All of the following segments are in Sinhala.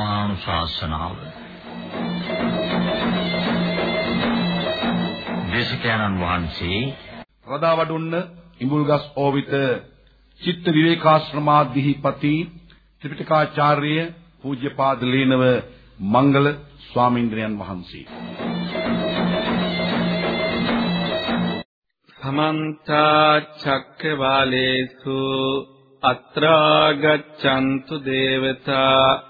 ධර්මානුශාසනාව. දේශකයන්න් වහන්සේ රදාවඩුන්න ඉඹුල්ගස් ඕවිත චිත්ත විවේකාශ්‍රමාධිපති ත්‍රිපිටකාචාර්ය පූජ්‍යපාද ලේනව මංගල ස්වාමීන්ද්‍රයන් වහන්සේ. සමන්ත චක්කවාලේසු අත්‍රා ගච්ඡන්තු දේවතා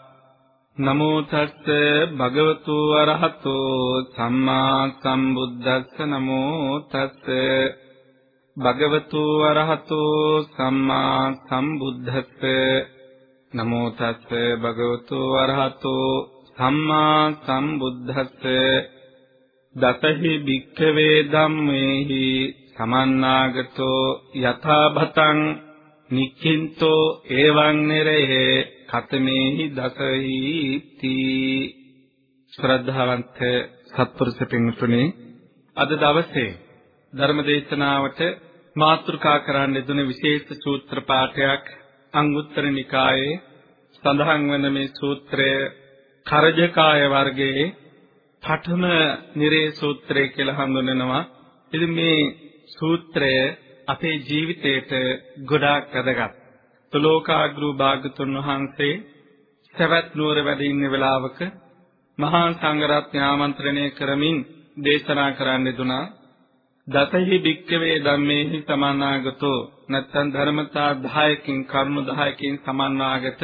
නමෝ තස්ස භගවතු අරහතෝ සම්මා සම්බුද්දස්ස නමෝ තස්ස භගවතු අරහතෝ සම්මා සම්බුද්දස්ස නමෝ තස්ස භගවතු අරහතෝ සම්මා සම්බුද්දස්ස දතහි භික්ඛවේ ධම්මේහි සමන්නාගතෝ යථා භතං නික්ඛින්තෝ එවං නිරේ කතමේහි දසහිති ශ්‍රද්ධාවන්ත සත්පුරුෂ පින්තුනේ අද දවසේ ධර්ම දේශනාවට මාතෘකා කරන්න යෙදුන විශේෂ සූත්‍ර පාඨයක් අංගුත්තර නිකායේ සඳහන් වන මේ සූත්‍රය කරජකාය වර්ගයේ පඨම නිරේ සූත්‍රය කියලා හඳුන්වනවා. ඉතින් මේ සූත්‍රය අපේ ජීවිතයට ගොඩාක් වැදගත්. තුලෝකාග්‍රෝ භාගතුන් වහන්සේ සවැත් නුවර වැඩ ඉන්න වෙලාවක මහා සංඝරත්නය ආමන්ත්‍රණය කරමින් දේශනා කරන්න දුනා. දසහි භික්කවේ ධම්මේහි සමානාගතෝ නැත්නම් ධර්මතා 10කින් කරුණු 10කින් සමන්වාගත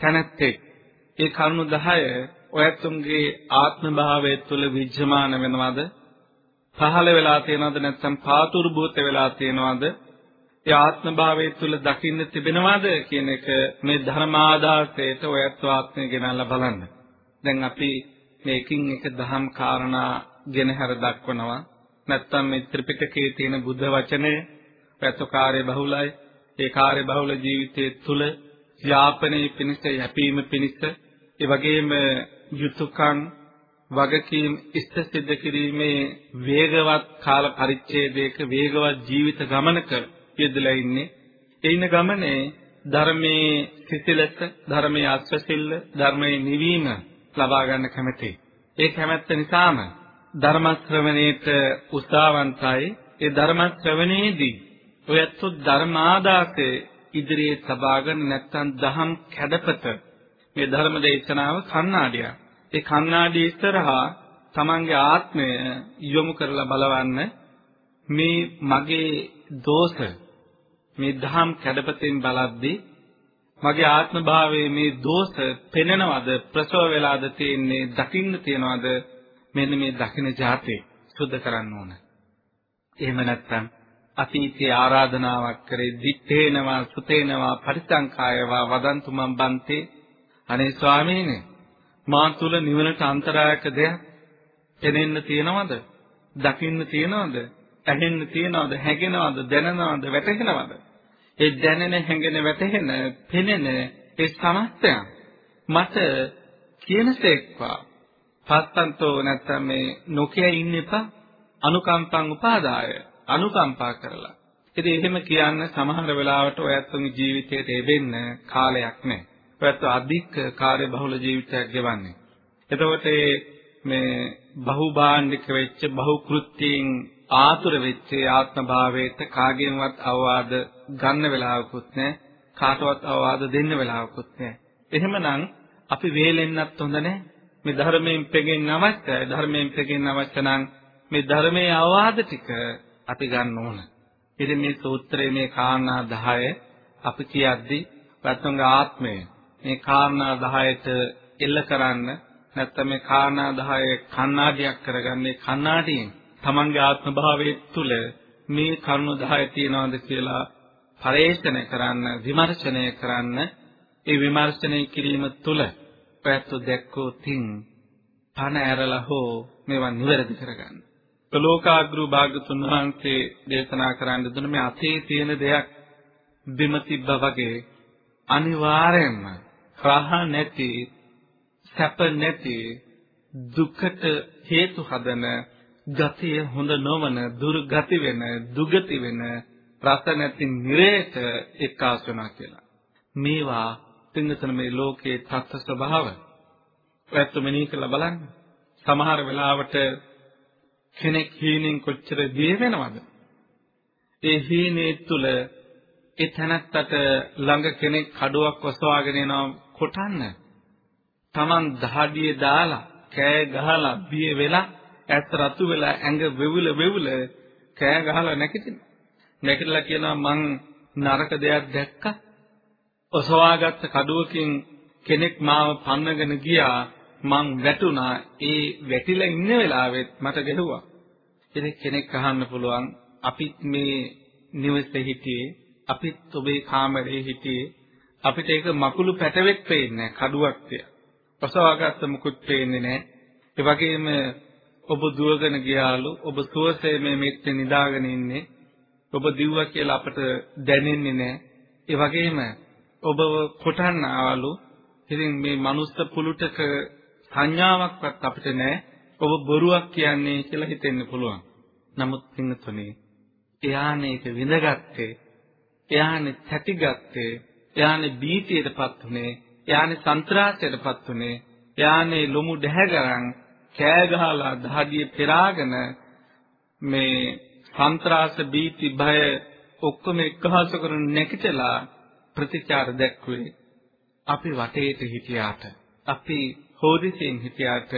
තැනැත්තෙක්. ඒ කරුණු 10 ඔයතුන්ගේ ආත්ම භාවය තුළ විජ්ජමාන වෙනවද? පහළ වෙලා තියෙනවද නැත්නම් පාතුරුභූත වෙලා තියෙනවද? ඒ ආත්ම භාවයේ තුල දකින්න තිබෙනවද කියන එක මේ ධර්මාදාසයට ඔයත් ආත්මය ගෙනල්ලා බලන්න. දැන් අපි මේකින් එක දහම් කාරණා ගෙනහැර දක්වනවා. නැත්තම් මේ ත්‍රිපිටකයේ තියෙන බුද්ධ වචනය පැතකාරය බහුලයි. ඒ කාර්ය බහුල ජීවිතයේ තුල යාපනයේ පිණිස යැපීම පිණිස ඒ වගේම යුතුයකම් වගකීම් ඉෂ්ට සිද්ධ කිරීමේ වේගවත් කාල පරිච්ඡේදයක වේගවත් ජීවිත ගමනක යෙදලා ඉන්නේ. ඒ ඉන්න ගමනේ ධර්මයේ සිසිලස, ධර්මයේ අස්වැසිල්ල, ධර්මයේ නිවීම ලබා ගන්න කැමැති. ඒ කැමැත්ත නිසාම ධර්ම ශ්‍රවණේට උත්සාහවන්තයි. ඒ ධර්ම ශ්‍රවණේදී ඔයත් ධර්මාදාසේ ඉදිරියේ සබාගෙන නැත්තම් දහම් කැඩපත මේ ධර්ම දේශනාව කන්නාඩියක්. ඒ කන්නාඩිය ඉස්සරහා තමන්ගේ ආත්මය යොමු කරලා බලවන්න මේ මගේ දෝෂ මේ දහම් කැඩපතෙන් බලද්දී මගේ ආත්ම භාවයේ මේ දෝෂ පෙනෙනවද ප්‍රසව වෙලාද තියෙන්නේ දකින්න තියනවද මෙන්න මේ දකින්න જાතේ සුද්ධ කරන්න ඕන. එහෙම නැත්නම් අතීතයේ ආරාධනාවක් කරේ දිත්තේනවා සුතේනවා පරිසංකායවා වදන්තු මම් බන්තේ අනේ ස්වාමීනි මා තුල නිවනට අන්තරායක දෙයක් පෙනෙන්න තියනවද? දකින්න තියනවද? ඇහෙන්න තියනවද? හැගෙනවද දැනනවද? වැටහෙනවද? ඒ දැනෙන හැඟෙන වැටහෙන පෙනෙන ඒ සමස්තයන් මට කියනසේක්වා පස්සන්තෝ නැත්තම් මේ නොකිය ඉන්න එපා. අනුකම්පං උපාදාය. අනුකම්පා කරලා. ඉතින් එහෙම කියන්න සමහර වෙලාවට ඔයත්තුගේ ජීවිතයට එබෙන්න කාලයක් නැහැ. ඔයත්තු අධික කාර්ය බහුල ජීවිතයක් ගෙවන්නේ. එතකොට මේ බහුභාණ්ඩික වෙච්ච බහුකෘත්‍යයෙන් ආතුර වෙච්ච ආත්ම භාවයට කාගෙන්වත් අවවාද ගන්න වෙලාවකුත් නැහැ. කාටවත් අවවාද දෙන්න වෙලාවකුත් නැහැ. එහෙමනම් අපි වේලෙන්නත් හොඳ නැහැ. මේ ධර්මයෙන් පෙගෙන්න අවශ්‍යයි. ධර්මයෙන් පෙගෙන්න අවශ්‍ය නම් මේ ධර්මයේ අවවාද ටික අපි ගන්න ඕන. ඉතින් මේ සූත්‍රයේ මේ කාරණා 10 අපි කියද්දී වත්තුංග ආත්මය මේ කාරණා 10ට එල්ල කරන්න නැත්නම් මේ කාරණා 10 කණ්ණාඩියක් කරගන්නේ කණ්ණාඩියෙන් තමන්ගේ ආත්ම භාවයේ තුල මේ කරුණු 10 තියනවාද කියලා පරේක්ෂණය කරන්න විමර්ශනය කරන්න ඒ විමර්ශනය කිරීම තුල පැත්ත දැක්කෝ තින් පණ ඇරලා හෝ මේවා නිවැරදි කරගන්න. ලෝකාග්‍රු භාගතුන් වහන්සේ දේශනා කරන්න දුන්න මේ අතේ තියෙන දෙයක් බිම තිබ්බා වගේ අනිවාර්යයෙන්ම රහ නැති සැප නැති දුකට හේතු හදන ගතිය හොඳ නොවන දුර්ගති වෙන දුගති වෙන රස නැති නිරේත එක්කාසු වෙනවා කියලා. මේවා පින්නතන මේ ලෝකයේ තත්ත්ව ස්වභාව. ඔයත් මෙනෙහි කරලා බලන්න. සමහර වෙලාවට කෙනෙක් හීනෙන් කොච්චර දිය වෙනවද? ඒ හීනේ තුල ඒ තැනත්තට ළඟ කෙනෙක් කඩුවක් ඔසවාගෙන එනවා කොටන්න. Taman දහඩියේ දාලා කෑ ගහලා බිය වෙලා ඇස් රතු වෙලා ඇඟ වෙවුල වෙවුල කෑ ගහලා නැගිටිනවා. නැගිටලා කියනවා මං නරක දෙයක් දැක්කා. ඔසවාගත්ත කඩුවකින් කෙනෙක් මාව පන්නගෙන ගියා. මං වැටුණා. ඒ වැටිලා ඉන්න වෙලාවෙත් මට ගැහුවා. ඉතින් කෙනෙක් අහන්න පුළුවන් අපිත් මේ නිවසේ හිටියේ අපිත් ඔබේ කාමරේ හිටියේ අපිට ඒක මකුළු පැටවෙක් පේන්නේ කඩුවක් තිය. ඔසවාගත්ත මුකුත් පේන්නේ නැහැ. ඒ වගේම ඔබ දුවගෙන ගියාලු ඔබ සුවසේ මේ මෙත්තේ නිදාගෙන ඉන්නේ. ඔබ දිව්වා කියලා අපට දැනෙන්නේ නැහැ. ඒ වගේම ඔබව කොටන්න ආවලු. ඉතින් මේ මනුස්ස පුලුටක සංඥාවක්වත් අපිට නැහැ. ඔබ බොරුවක් කියන්නේ කියලා හිතෙන්න පුළුවන්. නමුත් පින්තුනේ එයානේ ඒක විඳගත්තේ එයානේ තැටිගත්තේ එයානේ බීතියටපත් උනේ එයානේ සන්ත්‍රාසයටපත් උනේ එයානේ ලොමු දැහැගරන් කෑ ගහලා දහඩිය පෙරාගෙන මේ සන්ත්‍රාස බීති භය ඔක්කොම එක්කහස කරන නැකිටලා ප්‍රතිචාර දැක්වේ අපි වටේට හිටියාට අපි හෝදිසියෙන් හිටියාට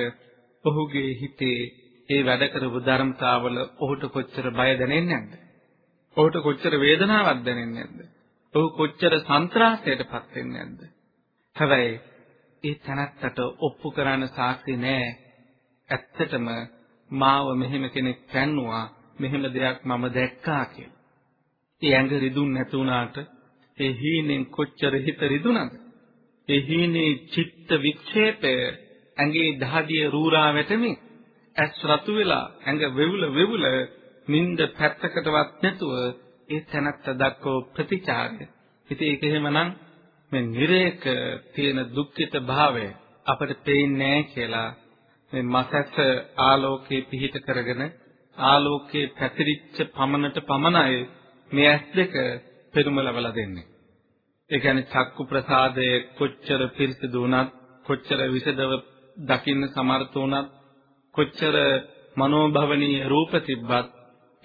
ඔහුගේ හිතේ ඒ වැඩ කරපු ධර්මතාවල ඔහුට කොච්චර බය දැනෙන්නේ නැද්ද? ඔහුට කොච්චර වේදනාවක් දැනෙන්නේ නැද්ද? ඔහු කොච්චර සන්ත්‍රාසයටපත් වෙන්නේ නැද්ද? හැබැයි ඒ තනත්තට ඔප්පු කරන්න සාක්ෂි නැහැ. ඇත්තටම මාව මෙහෙම කෙනෙක් පැන්නුවා මෙහෙම දෙයක් මම දැක්කා කියලා. ඒ ඇඟ රිදුන් නැති වුණාට ඒ හීනෙන් කොච්චර හිත රිදුනද? ඒ හීනේ චිත්ත වික්ෂේපය ඇඟේ දහදිය රූරා වැටෙමින් ඇස් රතු වෙලා ඇඟ වෙවුල වෙවුල නිින්ද පැත්තකටවත් නැතුව ඒ තැනත්ත දක්වෝ ප්‍රතිචාරය. ඉතින් ඒක එහෙමනම් මේ නිරේක තියෙන දුක්ඛිත භාවය අපිට පේන්නේ නැහැ කියලා මේ මසැස ආලෝකේ පිහිට කරගෙන ආලෝකේ පැතිරිච්ච පමණට පමණයි මේ ඇස් දෙක පෙරුම ලබලා දෙන්නේ. ඒ කියන්නේ චක්කු ප්‍රසාදයේ කොච්චර පිරිසිදු වුණත් කොච්චර විසදව දකින්න සමර්ථ වුණත් කොච්චර මනෝභවනීය රූප තිබ්බත්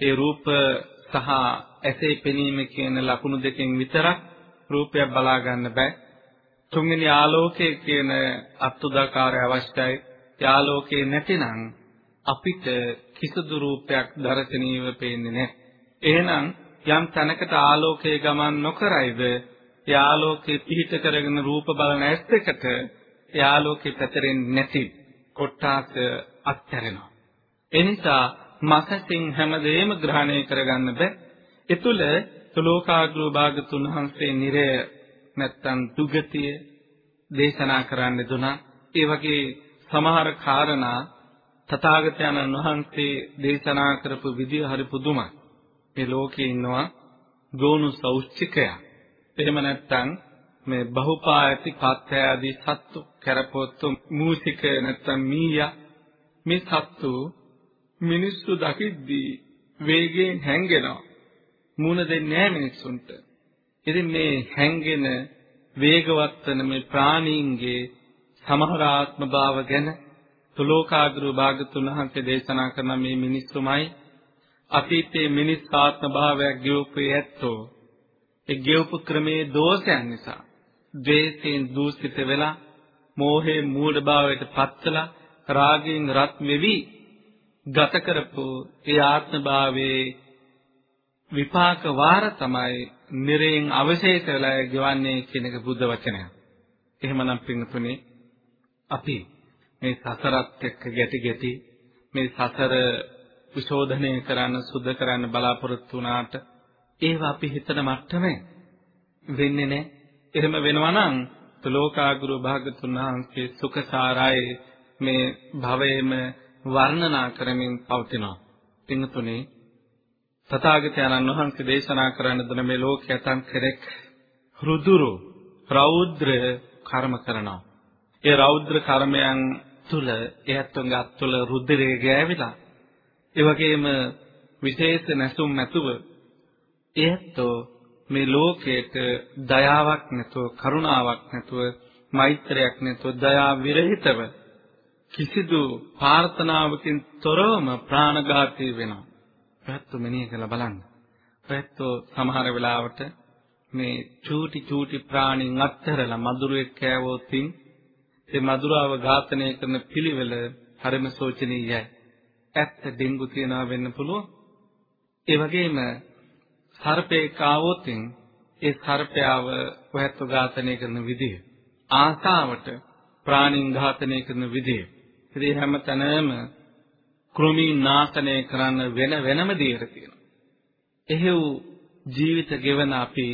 ඒ රූප සහ ඇසේ පෙනීම කියන ලකුණු දෙකෙන් විතරක් රූපයක් බලා ගන්න බෑ. තුන්වෙනි ආලෝකයේ කියන අත්උදාකාරය අවශ්‍යයි. යාලෝකේ නැතිනම් අපිට කිසිදු රූපයක් දර්ශනීයව පේන්නේ නැහැ. එහෙනම් යම් තැනකට ආලෝකයේ ගමන් නොකරයිද යාලෝකේ පිහිට කරගෙන රූප බලන ඇස් දෙකට යාලෝකේ පැතරෙන්නේ නැති කොට්ටාස අත්හැරෙනවා. එනිසා මසසින් හැමදේම ග්‍රහණය කරගන්න බෑ. ඒ තුල තුලෝකාග්‍රෝ භාගතුන් වහන්සේ නිරය නැත්තම් දුගතිය දේශනා කරන්න දුනා. ඒ වගේ සමහර කාරණා තථාගතයන්න් වහන්සේ දේශනා කරපු විදිය හරි පුදුමයි. මේ ලෝකේ ඉන්නවා ගෝණු සෞච්චිකය. එහෙම නැත්නම් මේ බහුපායති පත්‍ය ආදී සත්තු කරපොත්තු මූසික නැත්නම් මීයා මේ සත්තු මිනිස්සු දකිද්දී වේගයෙන් හැංගෙනවා. මුණ දෙන්නේ නැහැ මිනිස්සුන්ට. ඉතින් මේ හැංගෙන වේගවත් වෙන මේ ප්‍රාණීන්ගේ සමහර ආත්ම භාව ගැන තුලෝකාග්‍රෝ භාගතුන් වහන්සේ දේශනා කරන මේ මිනිස්සුමයි අතීතයේ මිනිස් ආත්ම භාවයක් ගෙවපු ඇත්තෝ ඒ ගෙවපු ක්‍රමේ දෝෂයන් නිසා ද්වේෂයෙන් දූෂිත වෙලා මෝහයෙන් මූඩ භාවයට පත්වලා රාගයෙන් රත් වෙවි ගත කරපු ඒ ආත්ම භාවයේ විපාක වාර තමයි නිරයෙන් අවශේෂ වෙලා ගෙවන්නේ කියන එක බුද්ධ වචනය. එහෙමනම් පින්තුනේ අපි මේ සසරත් එක්ක ගැටි ගැටි මේ සසර විශෝධනය කරන්න සුද්ධ කරන්න බලාපොරොත්තු වුණාට ඒව අපි හිතන මට්ටමේ වෙන්නේ නැහැ. එහෙම වෙනවා නම් ලෝකාගුරු භාගතුන් වහන්සේ සුඛසාරායේ මේ භවයේම වර්ණනා කරමින් පවතිනවා. පින්තුනේ තථාගතයන්න් වහන්සේ දේශනා කරන දුන මේ ලෝකයේ ඇතන් කෙරෙක් රුදුරු රෞද්‍ර කර්ම කරනවා. ඒ රෞද්‍ර කර්මයන් තුල එයත්තුන්ගේ අත් තුල රුධිරය ගෑවිලා ඒ වගේම විශේෂ නැසුම් නැතුව එයත්ෝ මේ ලෝකයට දයාවක් නැතුව කරුණාවක් නැතුව මෛත්‍රයක් නැතුව දයා විරහිතව කිසිදු ප්‍රාර්ථනාවකින් තොරවම ප්‍රාණඝාතී වෙනවා. පැත්ත මෙනෙහි කරලා බලන්න. පැත්තෝ සමහර වෙලාවට මේ චූටි චූටි ප්‍රාණීන් අත්හැරලා මధుරයක් කෑවොතින් ඒ මధుරාව ඝාතනය කරන පිළිවෙල හරිම සෝචනීයයි. ඇත්ත ඩෙන්ගු තියනවා වෙන්න පුළුවන්. ඒ වගේම සර්පෙක් ආවොතින් ඒ සර්පයාව ඔයත්ව ඝාතනය කරන විදිය ආසාවට ප්‍රාණීන් ඝාතනය කරන විදිය ඉතින් හැමතැනම කෘමීන් නාශනය කරන්න වෙන වෙනම දේර තියෙනවා. එහෙව් ජීවිත ගෙවන අපි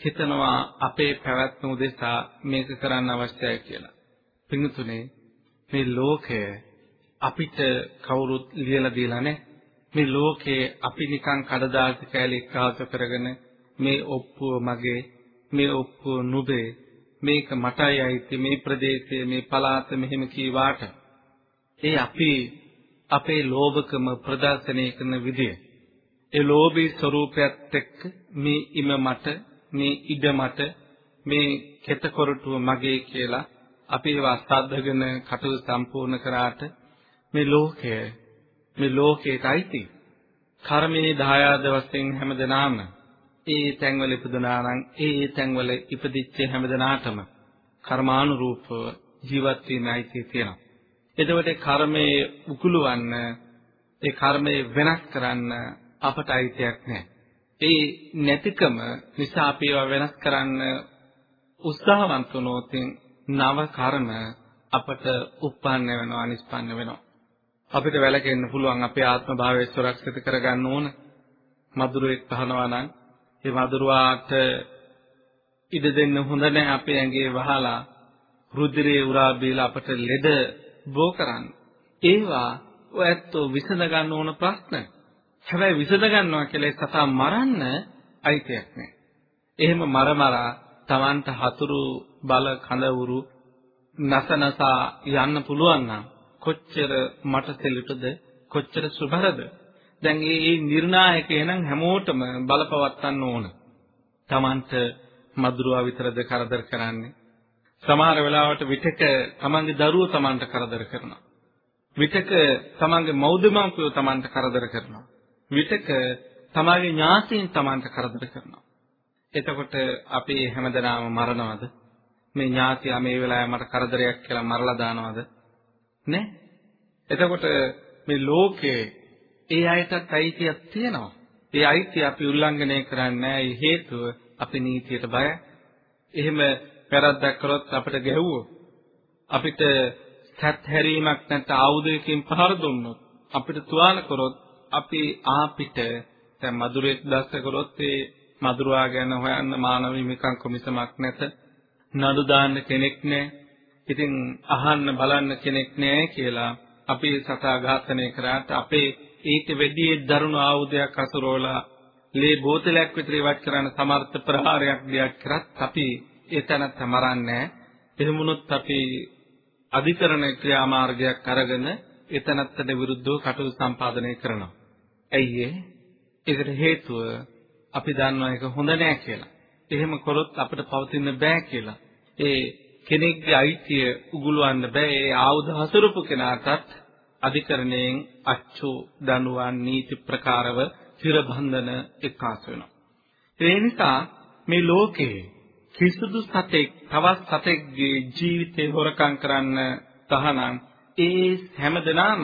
හිතනවා අපේ පැවැත්ම උදෙසා මේක කරන්න අවශ්‍යයි කියලා. පින්තුනේ මේ ලෝකය අපිට කවුරුත් ලියලා දීලා නැහැ. මේ ලෝකේ අපි නිකන් කඩදාසි කෑලි එක්කාසු කරගෙන මේ ඔප්පුව මගේ මේ ඔප්පුව නුඹේ මේක මටයි අයිති මේ ප්‍රදේශයේ මේ පළාත මෙහෙම කීවාට ඒ අපි අපේ ලෝභකම ප්‍රදර්ශනය කරන විදිය ඒ ලෝභී ස්වરૂපයත් එක්ක මේ ඉම මට මේ ඉඩ මට මේ කෙතකොරටුව මගේ කියලා අපි ඒවා අස්තද්දගෙන කටයුතු සම්පූර්ණ කරාට මේ ලෝකය මේ ලෝකයට අයිති කර්මයේ දායාද වශයෙන් හැමදෙනාම ඒ තැන්වල ඉපදුනා නම් ඒ තැන්වල ඉපදිච්ච හැමදෙනාටම කර්මානුරූපව ජීවත් වීම අයිතිය තියෙනවා. එතකොට කර්මයේ උකුලවන්න ඒ කර්මයේ වෙනස් කරන්න අපට අයිතියක් නැහැ. ඒ නැතිකම නිසා අපි ඒවා වෙනස් කරන්න උත්සාහවන්ත වුණොත් නව කර්ම අපට උප්පන්න වෙනවා අනිස්පන්න වෙනවා. අපිට වැළකෙන්න පුළුවන් අපේ ආත්ම භාවය සුරක්ෂිත කරගන්න ඕන. මధుරෙක් පහනවා නම් ඒ මధుරවාට ඉඩ දෙන්න හොඳ නැහැ අපේ ඇඟේ වහලා රුධිරේ උරා බීලා අපට ලෙඩ බෝ කරන්න. ඒවා ඔයත්ෝ විසඳ ගන්න ඕන ප්‍රශ්න. හැබැයි විසඳ ගන්නවා කියලා සතා මරන්න අයිතියක් නැහැ. එහෙම මරමරා Tamanට හතුරු බල කඳවුරු නසනසා යන්න පුළුවන් නම් කොච්චර මට සෙලුටද කොච්චර සුබරද දැන් මේ නිර්ණායක එනම් හැමෝටම බලපවත්වන්න ඕන. Tamanට මధుරවා විතරද කරදර කරන්නේ. සමහර වෙලාවට විතක තමන්ගේ දරුවෝ තමන්ට කරදර කරනවා. විතක තමන්ගේ මව්දෙමව්පියෝ තමන්ට කරදර කරනවා. විතක තමන්ගේ ඥාතීන් තමන්ට කරදර කරනවා. එතකොට අපි හැමදෙනාම මරනවද? මේ ඥාතියා මේ වෙලාවේ මට කරදරයක් කියලා මරලා දානවද? නෑ. එතකොට මේ ලෝකේ ඒ අයටත් අයිතියක් තියෙනවා. ඒ අයිතිය අපි උල්ලංඝනය කරන්නේ නැහැ. හේතුව අපි නීතියට බයයි. එහෙම වැරද්දක් කරොත් අපිට ගැහුවොත් අපිට සත් හැරීමක් නැත්නම් ආයුධයකින් පහර දුන්නොත් අපිට තුවාල කරොත් අපි ආපිට දැන් මధుරෙක් දැස්ස කරොත් ඒ මధుරවා ගැන හොයන්න මානව හිමිකම් කොමිසමක් නැත. නඩු දාන්න කෙනෙක් නැහැ ඉතින් අහන්න බලන්න කෙනෙක් නැහැ කියලා අපි සතා ඝාතනය කරාට අපේ ඊට වැඩි දරුණු ආයුධයක් අසුරවලා ලේ බෝතලයක් විතර ඉවත් කරන්න සමර්ථ ප්‍රහාරයක් දියක් කරත් අපි ඒ තැනත් මරන්නේ එහෙම වුණොත් අපි අධිකරණ ක්‍රියාමාර්ගයක් අරගෙන ඒ තැනත්තට විරුද්ධව කටයුතු සම්පාදනය කරනවා. ඇයි ඒකට හේතුව අපි දන්නවා ඒක හොඳ නෑ කියලා. එහෙම කරොත් අපිට පවතින්න බෑ කියලා. ඒ කෙනෙක්ගේ අයිතිය උගුලවන්න බෑ. ඒ ආයුධ හසුරුපු කෙනාටත් අධිකරණයෙන් අච්චු දඬුවම් නීති ප්‍රකාරව චිරබන්ධන එක්කාසු වෙනවා. ඒ නිසා මේ ලෝකේ කිසිදු සතෙක් තවත් සතෙක්ගේ ජීවිතේ හොරකම් කරන්න තහනම් ඒ හැමදෙනාම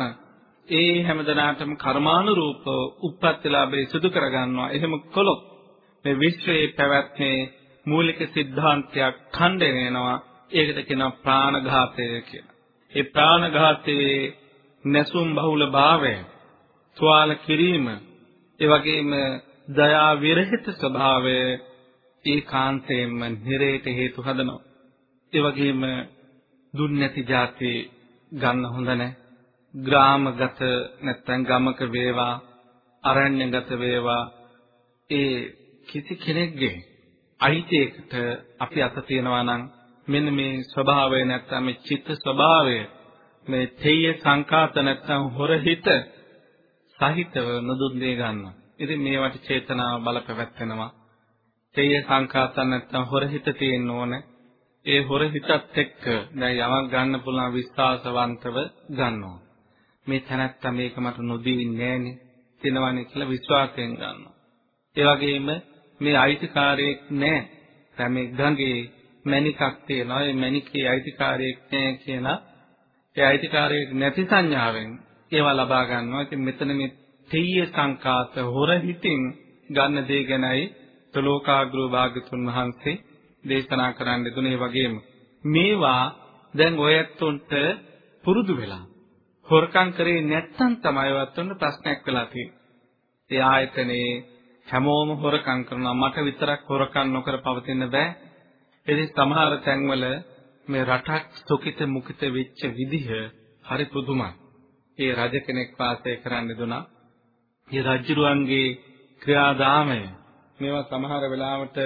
ඒ හැමදෙනාටම කර්මානුරූපව උප්පත්ති ලාභය සිදු කරගන්නවා. එහෙම කළොත් මේ විශ්වයේ පැවැත්මේ මූලික સિદ્ધාන්තයක් ඛණ්ඩණය වෙනවා. ඒකට කියනවා ප්‍රාණඝාතය කියලා. ඒ ප්‍රාණඝාතයේ නැසුම් බහුලභාවය, තුවාල කිරීම, ඒ වගේම දයා විරහිත ස්වභාවය ඒකාන්තයෙන්ම නිරේට හේතු හදනවා. ඒ වගේම දුන් නැති જાති ගන්න හොඳ නැහැ. ග්‍රාමගත නැත්නම් ගමක වේවා අරණ්‍යගත වේවා ඒ කිසි කෙනෙක්ගේ අයිතියකට අපි අත තියනවා නම් මෙන්න මේ ස්වභාවය නැත්තම් මේ චිත්ත ස්වභාවය මේ තේය සංකාත නැත්තම් හොරහිත සහිතව නොදුන් දේ ගන්නවා. ඉතින් මේවට චේතනාව බලපැවැත්වෙනවා. තේය සංකාත නැත්තම් හොරහිත තියෙන්න ඕනේ. ඒ හොරහිතත් එක්ක දැන් යමක් ගන්න පුළුවන් විශ්වාසවන්තව ගන්නවා. මේ තැනත්තා මේක මට නොදෙන්නේ නෑනේ. තිනවනේ කියලා විශ්වාසයෙන් ගන්නවා. ඒ වගේම මේ අයිතිකාරයෙක් නෑ. දැන් මේ ගඟේ මණිකක් තියෙනවා. ඒ මණිකේ අයිතිකාරයෙක් නෑ කියලා ඒ අයිතිකාරයෙක් නැති සංඥාවෙන් ඒවා ලබා ගන්නවා. ඉතින් මෙතන මේ තෙය්‍ය සංකාත හොර හිතින් ගන්න දේ ගැනයි තලෝකාග්‍රෝ භාගතුන් වහන්සේ දේශනා කරන්න දුන්නේ වගේම මේවා දැන් ඔයත්තුන්ට පුරුදු වෙලා හොරකම් කරේ නැත්තම් තමයි ඔයත්තුන්ට ප්‍රශ්නයක් වෙලා තියෙන්නේ. ඒ ආයතනේ හැමෝම හොරකම් කරනවා මට විතරක් හොරකම් නොකර පවතින්න බෑ. ඉතින් සමහර තැන්වල මේ රටක් සුකිත මුකිත වෙච්ච විදිහ හරි පුදුමයි. ඒ රජ කෙනෙක් වාසය කරන්න දුනා. ඒ රජුරුවන්ගේ ක්‍රියාදාමය මේවා සමහර වෙලාවට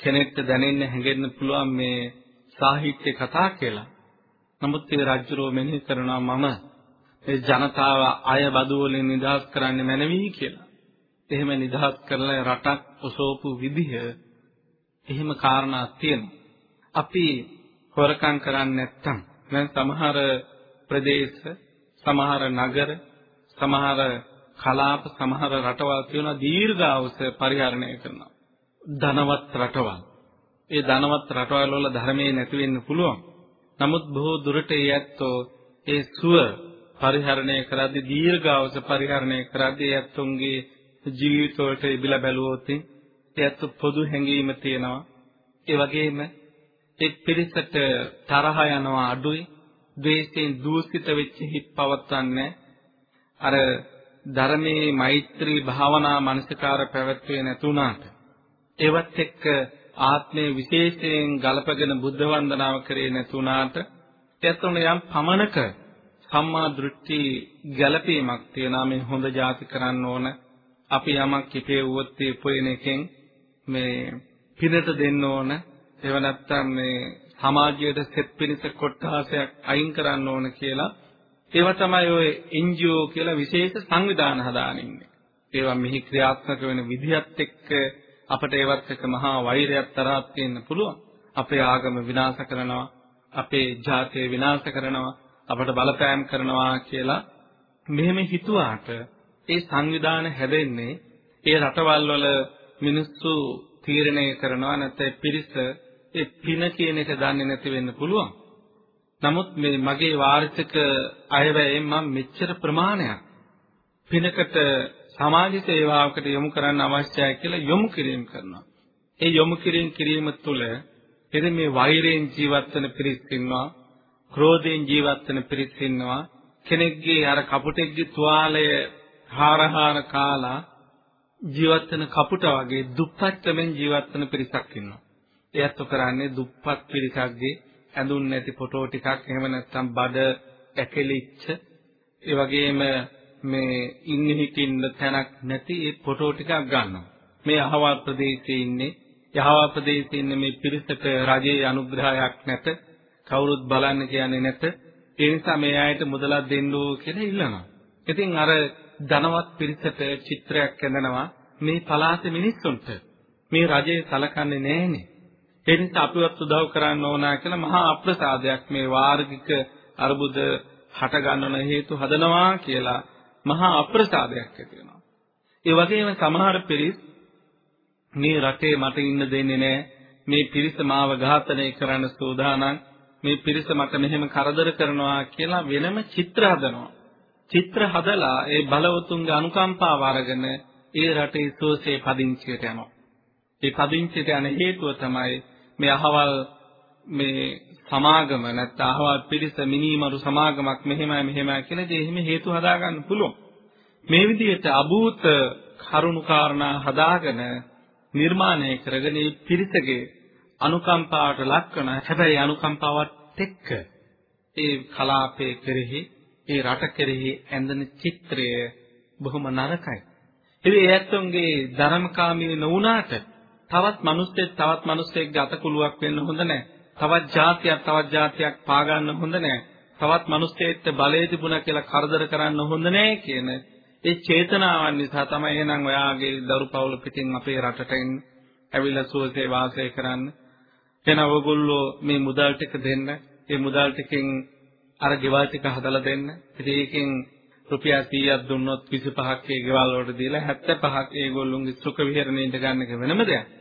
කෙනෙක්ට දැනෙන්න හැඟෙන්න පුළුවන් මේ සාහිත්‍ය කතා කියලා. නමුත් ඒ රජුරෝ මෙනෙහි කරනවා මම ඒ ජනතාව අය බදු වලින් නිදහස් කරන්න මැනවි කියලා. එහෙම නිදහස් කරලා රටක් ඔසෝපු විදිහ එහෙම කාරණා තියෙනවා. අපි හොරකම් කරන්නේ නැත්තම් දැන් සමහර ප්‍රදේශ, සමහර නගර, සමහර කලාප, සමහර රටවල් තියෙන දීර්ඝායුෂ පරිහරණය කරනවා. ධනවත් රටවල්. ඒ ධනවත් රටවල් වල ධර්මයේ නැති වෙන්න පුළුවන්. නමුත් බොහෝ දුරට ඒ ඇත්තෝ ඒ සුව පරිහරණය කරද්දී දීර්ඝායුෂ පරිහරණය කරද්දී ඇත්තුන්ගේ ජීවිතවලට ඉබිලා බැලුවොත් ඒත් පොදු හැඟීම තියෙනවා. ඒ වගේම එක් පිරිසට තරහ යනවා අඩුයි. ද්වේෂයෙන් දූෂිත වෙච්ච හිත් පවත්වන්නේ අර ධර්මයේ මෛත්‍රී භාවනා මනසකාර පැවැත්වේ නැතුණාට ඒවත් එක්ක ආත්මයේ විශේෂයෙන් ගලපගෙන බුද්ධ වන්දනාව කරේ නැතුණාට එතන යම් පමණක සම්මා දෘෂ්ටි ගැළපීමක් තියනා මේ හොඳ જાති කරන්න ඕන. අපි යමක් කිපේ වුවොත් ඒ පොයන එකෙන් මේ පිනට දෙන්න ඕන. ඒව නැත්තම් මේ සමාජයට සෙත් පිණිස කොට්ටාසයක් අයින් කරන්න ඕන කියලා ඒවා තමයි ඔය NGO කියලා විශේෂ සංවිධාන හදාගෙන ඉන්නේ. ඒවා මෙහි ක්‍රියාත්මක වෙන විදිහත් එක්ක අපිට ඒවත් එක්ක මහා වෛරයක් තරහක් තියෙන්න පුළුවන්. අපේ ආගම විනාශ කරනවා, අපේ ජාතිය විනාශ කරනවා, අපට බලපෑම් කරනවා කියලා මෙහෙම හිතුවාට ඒ සංවිධාන හැදෙන්නේ ඒ රටවල් වල මිනිස්සු තීරණය කරනවා නැත්නම් පිරිස ඒ පින කියන එක දන්නේ නැති වෙන්න පුළුවන්. නමුත් මේ මගේ වාර්ෂික අයවැයෙන් මම මෙච්චර ප්‍රමාණයක් පිනකට සමාජ සේවාවකට යොමු කරන්න අවශ්‍යයි කියලා යොමු කිරීම කරනවා. ඒ යොමු කිරීම කිරීම තුළ එදින මේ වෛරයෙන් ජීවත් වෙන පිරිස් ඉන්නවා, ක්‍රෝධයෙන් ජීවත් වෙන පිරිස් ඉන්නවා, කෙනෙක්ගේ අර කපුටෙක්ගේ තුවාලය හාරහාර කාලා ජීවත් වෙන කපුට වගේ දුප්පත්කමෙන් ජීවත් වෙන පිරිසක් ඉන්නවා. එයත් කරන්නේ දුප්පත් පිරිසක්ගේ ඇඳුම් නැති ෆොටෝ ටිකක් එහෙම නැත්නම් බඩ ඇකෙලිච්ච ඒ වගේම මේ ඉන්න හිටින්න තැනක් නැති ඒ ෆොටෝ ටිකක් ගන්නවා. මේ අහවල් ප්‍රදේශයේ ඉන්නේ යහවා ප්‍රදේශයේ ඉන්න මේ පිරිසට රජයේ අනුග්‍රහයක් නැත. කවුරුත් බලන්න කියන්නේ නැත. ඒ නිසා මේ අයට මුදලක් දෙන්න ඕ කියලා ඉල්ලනවා. ඉතින් අර ධනවත් පිරිසට චිත්‍රයක් ඇඳනවා මේ පලාතේ මිනිස්සුන්ට. මේ රජය සලකන්නේ නැහනේ. ඒ නිසා අපිවත් උදව් කරන්න ඕනා කියලා මහා අප්‍රසාදයක් මේ වාර්ගික අරුබුද හට ගන්නන හේතු හදනවා කියලා මහා අප්‍රසාදයක් ඇති වෙනවා. ඒ වගේම සමහර පිරිස් මේ රටේ මට ඉන්න දෙන්නේ නැහැ. මේ පිරිස මාව ඝාතනය කරන්න සූදානම්. මේ පිරිස මට මෙහෙම කරදර කරනවා කියලා වෙනම චිත්‍ර හදනවා. චිත්‍ර හදලා ඒ බලවතුන්ගේ අනුකම්පාව අරගෙන ඒ රටේ සෝසේ පදිංචියට යනවා. ඒ පදිංචියට යන හේතුව තමයි මේ අහවල් මේ සමාගම නැත්නම් අහවල් පිරිස මිනිමරු සමාගමක් මෙහෙමයි මෙහෙමයි කියන දේ එහෙම හේතු හදාගන්න පුළුවන්. මේ විදිහට අභූත කරුණු කාරණා හදාගෙන නිර්මාණය කරගෙන මේ පිරිසගේ අනුකම්පාවට ලක්වන හැබැයි අනුකම්පාවත් එක්ක ඒ කලාපයේ කෙරෙහි ඒ රට කෙරෙහි ඇඳෙන චිත්‍රය බොහොම නරකයි. ඉතින් ඒ ඇත්තොන්ගේ ධර්මකාමී නොවුනාට තවත් මිනිස්සෙක් තවත් මිනිස්සෙක්ගේ අතකුලුවක් වෙන්න හොඳ නැහැ. තවත් જાතියක් තවත් જાතියක් පා ගන්න හොඳ නැහැ. තවත් මිනිස්සෙක්ට බලය තිබුණා කියලා කරදර කරන්න හොඳ නැහැ කියන ඒ චේතනාවන් නිසා තමයි එහෙනම් ඔයාගේ දරු පවුල පිටින් අපේ රටට එන්නේ. ඇවිල්ලා සුවසේ වාසය කරන්න. එන ඔයගොල්ලෝ මේ මුදල් ටික දෙන්න. ඒ මුදල් ටිකෙන් අර ගෙවල් ටික හදලා දෙන්න. ඉතින් ඒකෙන් රුපියල් 100ක් දුන්නොත් 25ක් ඒ ගෙවල් වලට දීලා 75ක් ඒගොල්ලොන්ගේ සුඛ විහරණයට ගන්න එක වෙනම දෙයක්.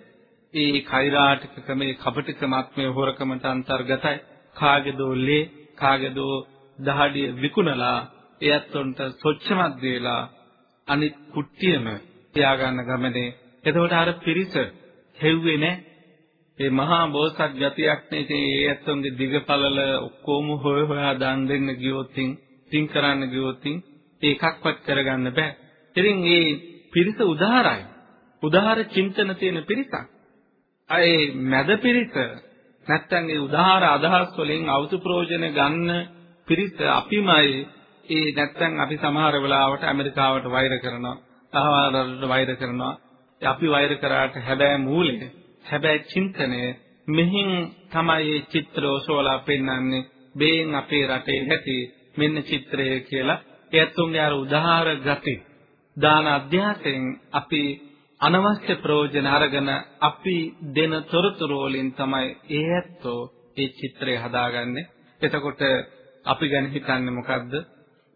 ඒ කෛරාටික ක්‍රමේ කපටිකමත් මේ හොරකමට අන්තර්ගතයි. කාගේදෝ ලේ කාගේදෝ දහඩිය විකුණලා එයත්ොන්ට සොච්චමත් දීලා අනිත් කුට්ටියම තියාගන්න ගමනේ එතකොට අර පිරිස හෙව්වේ නැහැ. ඒ මහා බෝසත් ගතියක් නේ ඉතින් ඒ ඇත්තොන්ගේ දිගපළල ඔක්කොම හොය හොයා දන් දෙන්න ගියොත් තින් කරන්න ගියොත් ඒකක්වත් කරගන්න බෑ. ඉතින් මේ පිරිස උදාහරයි. උදාහර චින්තන තියෙන පිරිසක්. අය මැද පිරිස නැත්තම් ඒ උදාහර අදහස් වලින් අවුතු ප්‍රයෝජන ගන්න පිරිස අපිමයි ඒ නැත්තම් අපි සමහර වෙලාවට ඇමරිකාවට වෛර කරනවා, සහවරවලට වෛර කරනවා. අපි වෛර කරාට හැබැයි මූලය, හැබැයි චින්තනය මෙහින් තමයි මේ චිත්‍ර ඔසවලා පෙන්වන්නේ. බේන් අපේ රටේ ඇති මෙන්න චිත්‍රය කියලා. එයත්තුන්ගේ අර උදාහර ගති දාන අධ්‍යාසයෙන් අපි අනවශ්‍ය ප්‍රයෝජන අරගෙන අපි දෙන තොරතුරු වලින් තමයි ඒ ඇත්තෝ ඒ චිත්‍රය හදාගන්නේ. එතකොට අපි ගැන හිතන්නේ මොකද්ද?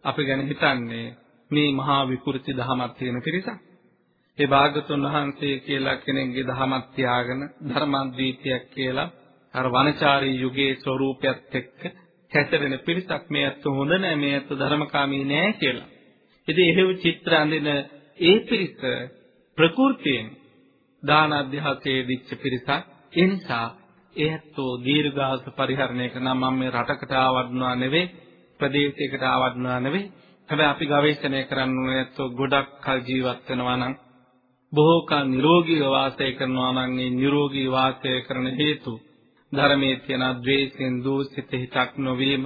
අපි ගැන හිතන්නේ මේ මහා විකෘති දහමක් තියෙන පිරිසක්. ඒ භාගතුන් වහන්සේ කියලා කෙනෙක්ගේ දහමක් තියාගෙන ධර්මද්වීපයක් කියලා අර වනචාරී යුගයේ ස්වરૂපයත් එක්ක කැතරෙන පිරිසක් මේ ඇත්ත හොඳ නැහැ මේ ඇත්ත ධර්මකාමී නෑ කියලා. ඉතින් එහෙව් චිත්‍ර අඳින ඒ පිරිස ප්‍රകൃතියෙන් දාන අධ්‍යාසයේ දිච්ච පිරිසක්. ඒ නිසා ඒ ඇත්තෝ දීර්ඝාස පරිහරණය කරන මම මේ රටකට ආවඩනවා නෙවෙයි ප්‍රදේශයකට ආවඩනවා නෙවෙයි. හැබැයි අපි ගවේෂණය කරන්න ඕනේ ඇත්තෝ ගොඩක් කල් ජීවත් වෙනවා නම් බොහෝ කල නිරෝගීව වාසය කරනවා නම් ඒ නිරෝගී වාසය කරන හේතු ධර්මයේ තියෙන ද්වේෂෙන් දූෂිත හිතක් නොවීම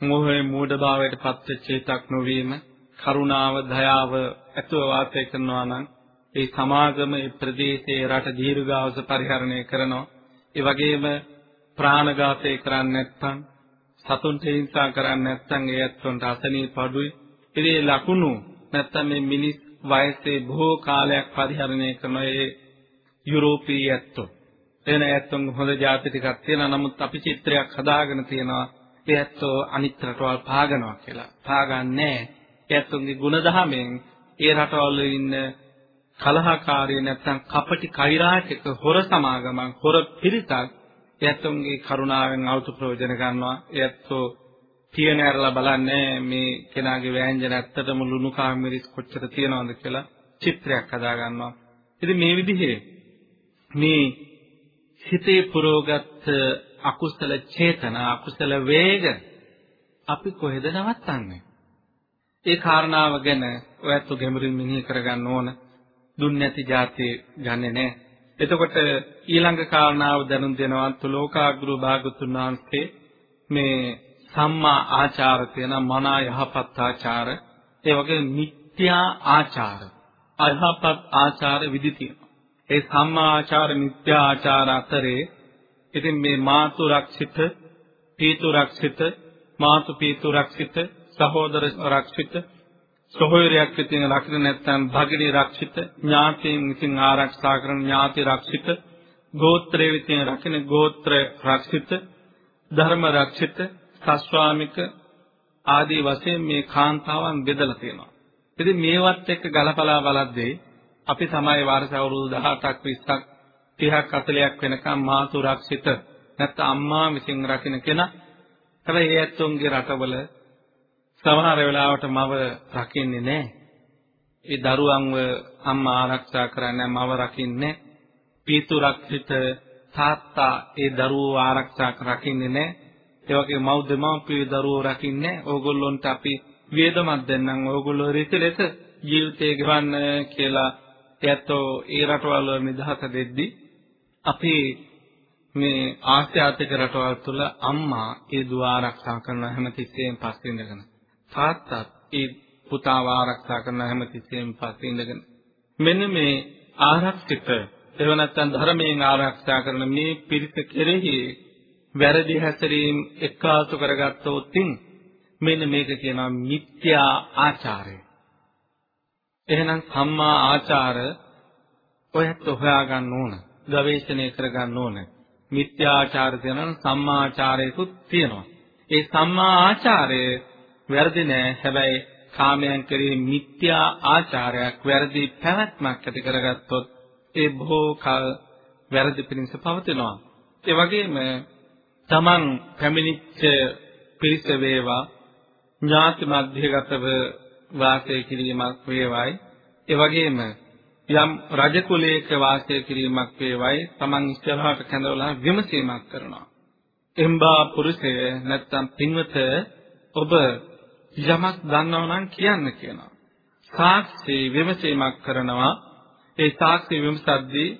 මෝහයේ මූඩභාවයට පත්වෙච්ච හිතක් නොවීම කරුණාව දයාව ඇතුව වාසය කරනවා නම් ඒ සමාගම ඒ ප්‍රදේශයේ රට දීර්ඝාස පරිහරණය කරනවා. ඒ වගේම ප්‍රාණඝාතය කරන්නේ නැත්නම් සතුන්ට හිංසා කරන්නේ නැත්නම් ඒ ඇත්තොන්ට අසනීප අඩුයි. ඉතින් ලකුණු නැත්නම් මේ මිනිස් වයසේ බොහෝ කාලයක් පරිහරණය කරන ඒ යුරෝපීය ඇත්තෝ. එන ඇත්තොන් හොඳ જાති ටිකක් තියෙනවා. නමුත් අපි චිත්‍රයක් හදාගෙන තියෙනවා. ඒ ඇත්තෝ අනිත් රටවල් පාගනවා කියලා. පාගන්නේ නැහැ. ඒ ඇත්තොන්ගේ ಗುಣධර්මයෙන් ඒ රටවල ඉන්න කලහකාරී නැත්නම් කපටි කෛරාටික හොර සමාගමක් හොර පිරිසක් එයත්තුන්ගේ කරුණාවෙන් අවුතු ප්‍රයෝජන ගන්නවා. එයත්තු තියෙන ඇරලා බලන්නේ මේ කෙනාගේ ව්‍යංජන ඇත්තටම ලුණු කාමිරිස් කොච්චර තියෙනවද කියලා චිත්‍රයක් හදා ගන්නවා. ඉතින් මේ විදිහේ මේ හිතේ පුරෝගත් අකුසල චේතනා අකුසල වේග අපි කොහෙද නවත්තන්නේ? ඒ කාරණාව ගැන ඔයත් ගැඹුරින් මෙනෙහි කරගන්න ඕන. දුන්නේ නැති જાතිය ගන්නෙ නෑ. එතකොට ඊළඟ කාරණාව දැනුම් දෙනවා තුලෝකාග්‍රු භාගතුන් වහන්සේ මේ සම්මා ආචාර කියන මනා යහපත් ආචාර ඒ වගේ මිත්‍යා ආචාර අයහපත් ආචාර විදි තියෙනවා. ඒ සම්මා ආචාර මිත්‍යා ආචාර අතරේ ඉතින් මේ මාතු රක්ෂිත පීතු රක්ෂිත මාතු පීතු රක්ෂිත සහෝදර රක්ෂිත සොහොයරයක් විසින් රකින්න නැත්නම් භගිනී රක්ෂිත ඥාතීන් විසින් ආරක්ෂා කරන ඥාති රක්ෂිත ගෝත්‍රයේ විසින් රකින්න ගෝත්‍ර රක්ෂිත ධර්ම රක්ෂිත සස්වාමික ආදී වශයෙන් මේ කාන්තාවන් බෙදලා තියෙනවා. ඉතින් මේවත් එක්ක ගලපලා බලද්දී අපි තමයි වර්ෂ අවුරුදු 18ක් 20ක් 30ක් 40ක් වෙනකම් මාතු රක්ෂිත නැත්නම් අම්මා විසින් රකින්න කෙනා හැබැයි ඒ ඇත්තොන්ගේ රටවල සමහර වෙලාවට මව රකින්නේ නැහැ. ඒ දරුවන්ව අම්මා ආරක්ෂා කරන්නේ මව රකින්නේ පීතු රක්ෂිත තාත්තා ඒ දරුවෝ ආරක්ෂා රකින්නේ නැහැ. ඒ වගේ මව් දෙමව්පිය දරුවෝ රකින්නේ ඕගොල්ලොන්ට අපි වේදමක් දෙන්නම් ඕගොල්ලෝ රිතලෙස ජීවිතේ ගෙවන්න කියලා එයත්ෝ ඒ රටවල් වල නිදහස දෙද්දී අපි මේ ආස්‍යාතික රටවල් තුල අම්මා ඒ දුව ආරක්ෂා කරන හැමතිස්සෙම පස්සේ ඉඳගෙන තාත්තත් ඒ පුතාව ආරක්ෂා කරන හැමතිස්සෙම පස්සේ ඉඳගෙන මෙන්න මේ ආරක්ෂිත එහෙම නැත්නම් ධර්මයෙන් ආරක්ෂා කරන මේ පිරිස කෙරෙහි වැරදි හැසිරීම එක්කාසු කරගත්තොත් මෙන්න මේක කියනවා මිත්‍යා ආචාරය. එහෙනම් සම්මා ආචාර ඔයත් හොයාගන්න ඕන. ගවේෂණය කරගන්න ඕන. මිත්‍යාචාර තියෙනවා සම්මාචාරයකුත් තියෙනවා. ඒ සම්මා ආචාරය වැරදි නෑ. හැබැයි කාමයන් කෙරෙහි මිත්‍යා ආචාරයක් වැරදි පැවැත්මක් ඇති කරගත්තොත් ඒ බොහෝ කල වැරදි පිණිස පවතිනවා. ඒ වගේම තමන් පැමිණිච්ච පිරිස වේවා ඥාති මධ්‍යගතව වාසය කිරීමක් වේවායි ඒ වගේම යම් රජ කුලයක වාසය කිරීමක් වේවායි තමන් ඉස්සරහට කැඳවලා විමසීමක් කරනවා එම්බා පුරුෂය නැත්තම් පින්වත ඔබ යමක් දන්නව නම් කියන්න කියනවා. සාක්ෂි විමසීමක් කරනවා. ඒ සාක්ෂි විමසද්දී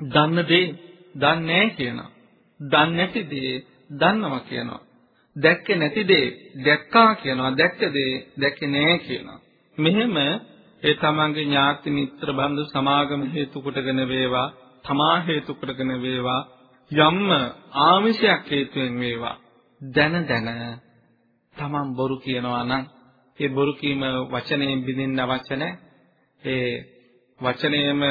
දන්න දේ දන්නේ නැහැ කියනවා. දන්නේ නැති දේ දන්නවා කියනවා. දැක්කේ නැති දේ දැක්කා කියනවා. දැක්ක දේ දැක්කේ නෑ කියනවා. මෙහෙම ඒ තමන්ගේ ඥාති මිත්‍ර බන්දු සමාගම හේතු කොටගෙන වේවා තමා හේතු කොටගෙන වේවා යම්ම ආමිෂයක් හේතුවෙන් වේවා. දැන දැන තමන් බොරු කියනවා නම් ඒ බොරු කීම වචනයෙන් බිඳින්න අවශ්‍ය නැහැ ඒ වචනයේම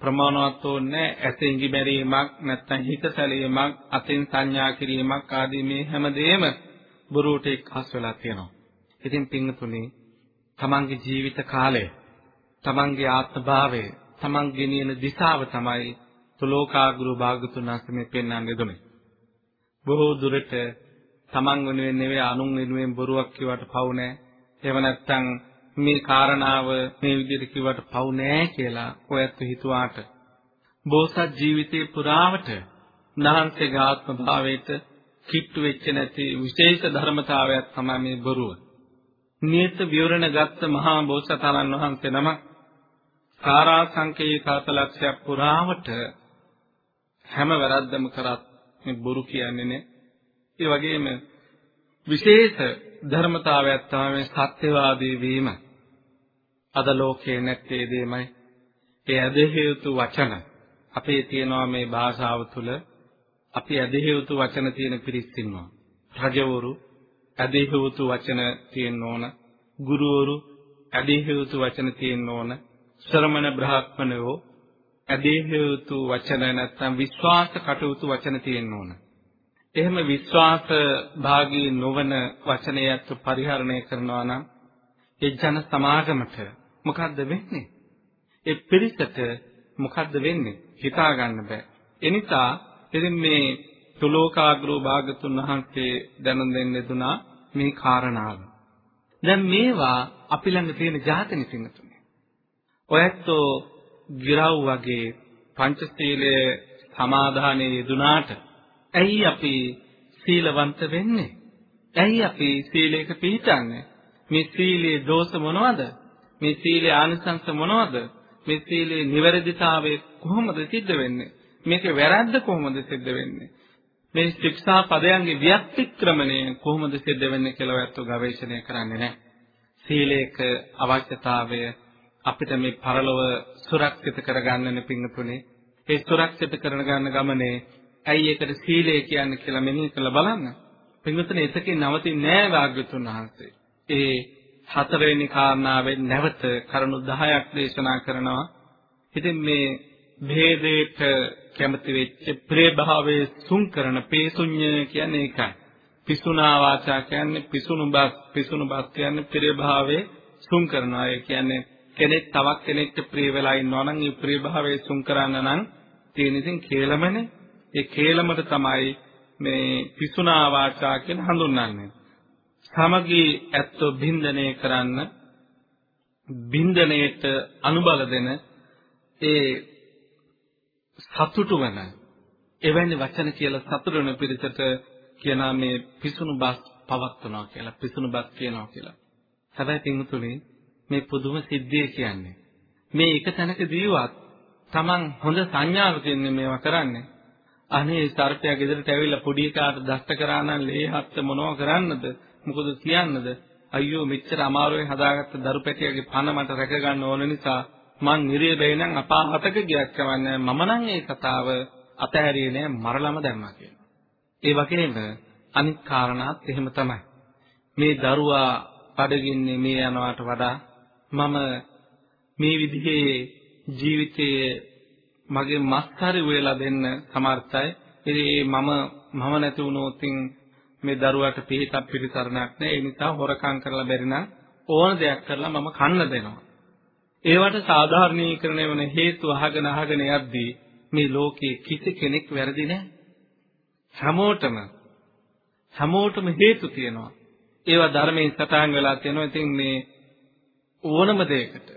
ප්‍රමාණවත් ඕනේ ඇසෙන් ඉබැරීමක් නැත්නම් හිත සැලීමක් අතින් සංඥා කිරීමක් ආදී මේ හැමදේම බොරුවට එක්හස් වෙලා තියෙනවා. ඉතින් පින්තුනේ තමන්ගේ ජීවිත කාලය තමන්ගේ ආත්මභාවය තමන් ගෙනියන දිශාව තමයි තුලෝකාගුරු භාගතුන් වහන්සේ පෙන්වන්නේ දුන්නේ. බොහෝ දුරට තමන් වෙනුවෙන් නෙවෙයි අනුන් වෙනුවෙන් බොරුවක් කියවට පවු නැහැ. එහෙම නැත්නම් මේ කාරණාව මේ විදිහට කිව්වට පව් නෑ කියලා ඔයත් හිතුවාට බෝසත් ජීවිතේ පුරාවට නහන්සේගේ ආත්ම භාවයට කිට්ටු වෙච්ච නැති විශේෂ ධර්මතාවයක් තමයි මේ බොරුව. නියත විවරණ ගත්ත මහා බෝසතාණන් වහන්සේ නම සාරා සංකේ කල්පලක්ෂයක් පුරාවට හැම වැරද්දම කරත් මේ බොරු කියන්නේ නේ. ඒ වගේම විශේෂ ධර්මතාවයක් තමයි සත්‍යවාදී වීම. අද ලෝකේ නැත්තේ දෙමයි. ඒ ඇදහිය යුතු වචන අපේ තියෙනවා මේ භාෂාව තුළ අපි ඇදහිය යුතු වචන තියෙන පිරිස් ඉන්නවා. රජවරු ඇදහිය යුතු වචන තියෙන්න ඕන. ගුරුවරු ඇදහිය යුතු වචන තියෙන්න ඕන. ශ්‍රමණ බ්‍රාහ්මණයෝ ඇදහිය යුතු වචන නැත්නම් විශ්වාස කටයුතු වචන තියෙන්න ඕන. එහෙම විශ්වාස භාගී නොවන වචනයත් පරිහරණය කරනවා නම් ඒ ජන සමාගමට මොකද්ද වෙන්නේ? ඒ පිරිසට මොකද්ද වෙන්නේ? හිතා ගන්න බෑ. එනිසා ඉතින් මේ තුලෝකාග්‍රෝ භාගතුන් වහන්සේ දැනුම් දෙන්න දුනා මේ කාරණාව. දැන් මේවා අපි ළඟ තියෙන ජාතනි සිංහතුනේ. ඔයත්ෝ ගිරව් වගේ පංචශීලයේ සමාදානයේ යෙදුනාට ඇයි අපි සීලවන්ත වෙන්නේ? ඇයි අපි සීලයක පිළිපදන්නේ? මේ සීලේ දෝෂ මොනවද? මේ සීලේ ආනිසංස මොනවද? මේ සීලේ නිවැරදිතාවය කොහොමද සිද්ධ වෙන්නේ? මේකේ වැරද්ද කොහොමද සිද්ධ වෙන්නේ? මේ ශික්ෂා පදයන්ගේ ව්‍යක්තික්‍රමණය කොහොමද සිද්ධ වෙන්නේ කියලා ඔයත් ගවේෂණය කරන්නේ නැහැ. සීලේක අවශ්‍යතාවය අපිට මේ පරලොව සුරක්ෂිත කරගන්නනේ පිංගුතුනේ. ඒ සුරක්ෂිත කරන ගන්න ගමනේ ඇයි ඒකට සීලය කියන්නේ කියලා මෙනෙහි කරලා බලන්න. පින්වතුනි එතකින් නවතින්නේ නෑ වාග්යතුන් වහන්සේ. ඒ හතරවෙනි කාරණාවෙන් නැවත කරුණු 10ක් දේශනා කරනවා. ඉතින් මේ භේදයට කැමති වෙච්ච ප්‍රේභාවයේ සුන් කරන පේසුඤ්ඤ කියන්නේ ඒකයි. පිසුනා වාචා කියන්නේ පිසුණු බස් පිසුණු බස් කියන්නේ ප්‍රේභාවයේ සුන් කරනවා. ඒ කියන්නේ කෙනෙක් තවක් කෙනෙක්ට ප්‍රිය වෙලා ඉන්නවා නම් ඒ ප්‍රේභාවයේ සුන් කරන්න නම් තියෙන ඉතින් කේලමනේ ඒ කේලමට තමයි මේ පිසුනා වාචා කියලා හඳුන්වන්නේ. සමගී ඇත්ත බින්දනය කරන්න බින්දනයේට අනුබල දෙන ඒ සතුටු වෙන එවැනි වචන කියලා සතුටු වෙන පිරිසට කියනා මේ පිසුණු බස් පවත්වනවා කියලා පිසුණු බස් කියනවා කියලා. හැබැයි පින්තුනේ මේ පුදුම සිද්ධිය කියන්නේ මේ එක තැනකදීවත් Taman හොඳ සංඥාවකින් මේවා කරන්නේ අනේ සර්පයා ගෙදරට ඇවිල්ලා පොඩි එකාට දෂ්ට කරා නම් ලේ හත්ත මොනව කරන්නද? මොකද කියන්නද? අයියෝ මෙච්චර අමාරුවෙන් හදාගත්ත දරු පැටියගේ පණ මට රැක ගන්න ඕන නිසා මං නිරේබේ නම් අපාහතක ගියක් කවන්නේ මම නම් ඒ කතාව අතහැරියේ නෑ මරලම දැම්මා කියනවා. ඒ වගේම අනිත් කාරණාත් එහෙම තමයි. මේ දරුවා බඩගින්නේ මේ යනවාට වඩා මම මේ විදිහේ ජීවිතයේ මගේ මස්තරි වේලා දෙන්න සමර්ථයි. ඉතින් මම මම නැති වුණොත් මේ දරුවාට පිළිතක් පිළිසරණක් නැහැ. ඒ නිසා හොරකම් කරලා බැරි නම් ඕන දෙයක් කරලා මම කන්න දෙනවා. ඒවට සාධාරණීකරණය වෙන හේතු අහගෙන අහගෙන යද්දී මේ ලෝකේ කිසි කෙනෙක් වැරදි නැහැ. හැමෝටම හැමෝටම හේතු තියෙනවා. ඒවා ධර්මයෙන් සටහන් වෙලා තියෙනවා. ඉතින් මේ ඕනම දෙයකට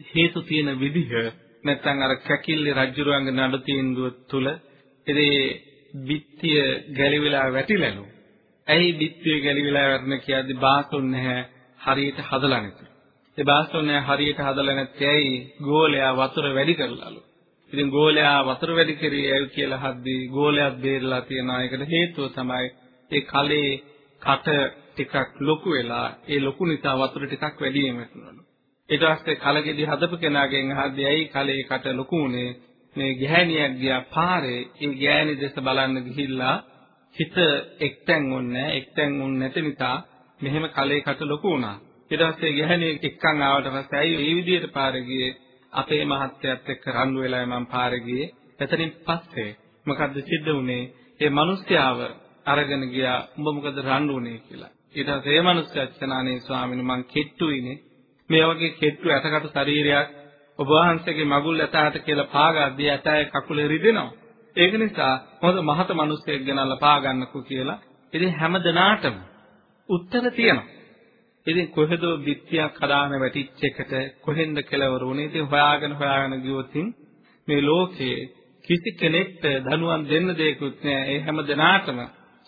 හේතු තියෙන විදිහ නැත්නම් අර කැකිල්ල රජුරුවන්ගේ නඩු තීන්දුව තුල ඒ බිත්තිය ගැලිවිලා වැටිලලු. ඇයි බිත්තිය ගැලිවිලා වැටෙන කියද්දි බාසුන් නැහැ හරියට හදලා නැති. ඒ බාසුන් නැහැ හරියට හදලා නැත්තේ ඇයි ගෝලයා වතුර වැඩි කරලාලු. ඉතින් ගෝලයා වතුර වැඩි කරේ ඇයි කියලා හද්දී ගෝලයාත් බේරලා තියනවා. ඒකට හේතුව තමයි ඒ කලේ කට ටිකක් ලොකු වෙලා ඒ ලොකු නිසා වතුර ටිකක් වැඩි වෙනවලු. ඊට පස්සේ කලගෙඩි හදපු කෙනාගෙන් අහද්දී ඇයි කලේ කට ලොකු උනේ? මේ ගැහණියක් ගියා පාරේ ඒ ගෑණි දෙස බලන්න ගිහිල්ලා හිත එක්තැන් වුන්නේ එක්තැන් වුන්නේ නැති නිසා මෙහෙම කලේ කට ලොකු වුණා. ඊට පස්සේ ගැහණිය එක්කන් ආවට පස්සේ ඇයි මේ විදිහට පාරේ ගියේ? අපේ මහත්තයත් එක්ක රණ්ඩු වෙලා මම පාරේ ගියේ. එතනින් පස්සේ මොකද්ද සිද්ධ වුනේ? ඒ මිනිස්යාව අරගෙන ගියා උඹ මොකද රණ්ඩු වුනේ කියලා. ඊට පස්සේ ඒ මිනිස්සයා චනානේ ස්වාමීනි මං කෙට්ටුයිනේ. මේ වගේ කෙට්ටු ඇටකට ශරීරයක් ඔබ වහන්සේගේ මගුල් ඇතාට කියලා පාගද්දී ඇතාවේ කකුල රිදෙනවා. ඒක නිසා හොඳ මහත මිනිස්සෙක් ගෙනල්ලා පාගන්නකෝ කියලා. ඉතින් හැම දිනාටම උත්තර තියෙනවා. ඉතින් කොහෙදෝ බිත්තියක් හදාන වැටිච්ච එකට කොහෙන්ද කෙලවර වුනේ? ඉතින් හොයාගෙන හොයාගෙන ගියොත් මේ ලෝකේ කිසි කෙනෙක්ට දනුවම් දෙන්න දෙයක්වත් නෑ. ඒ හැම දිනාටම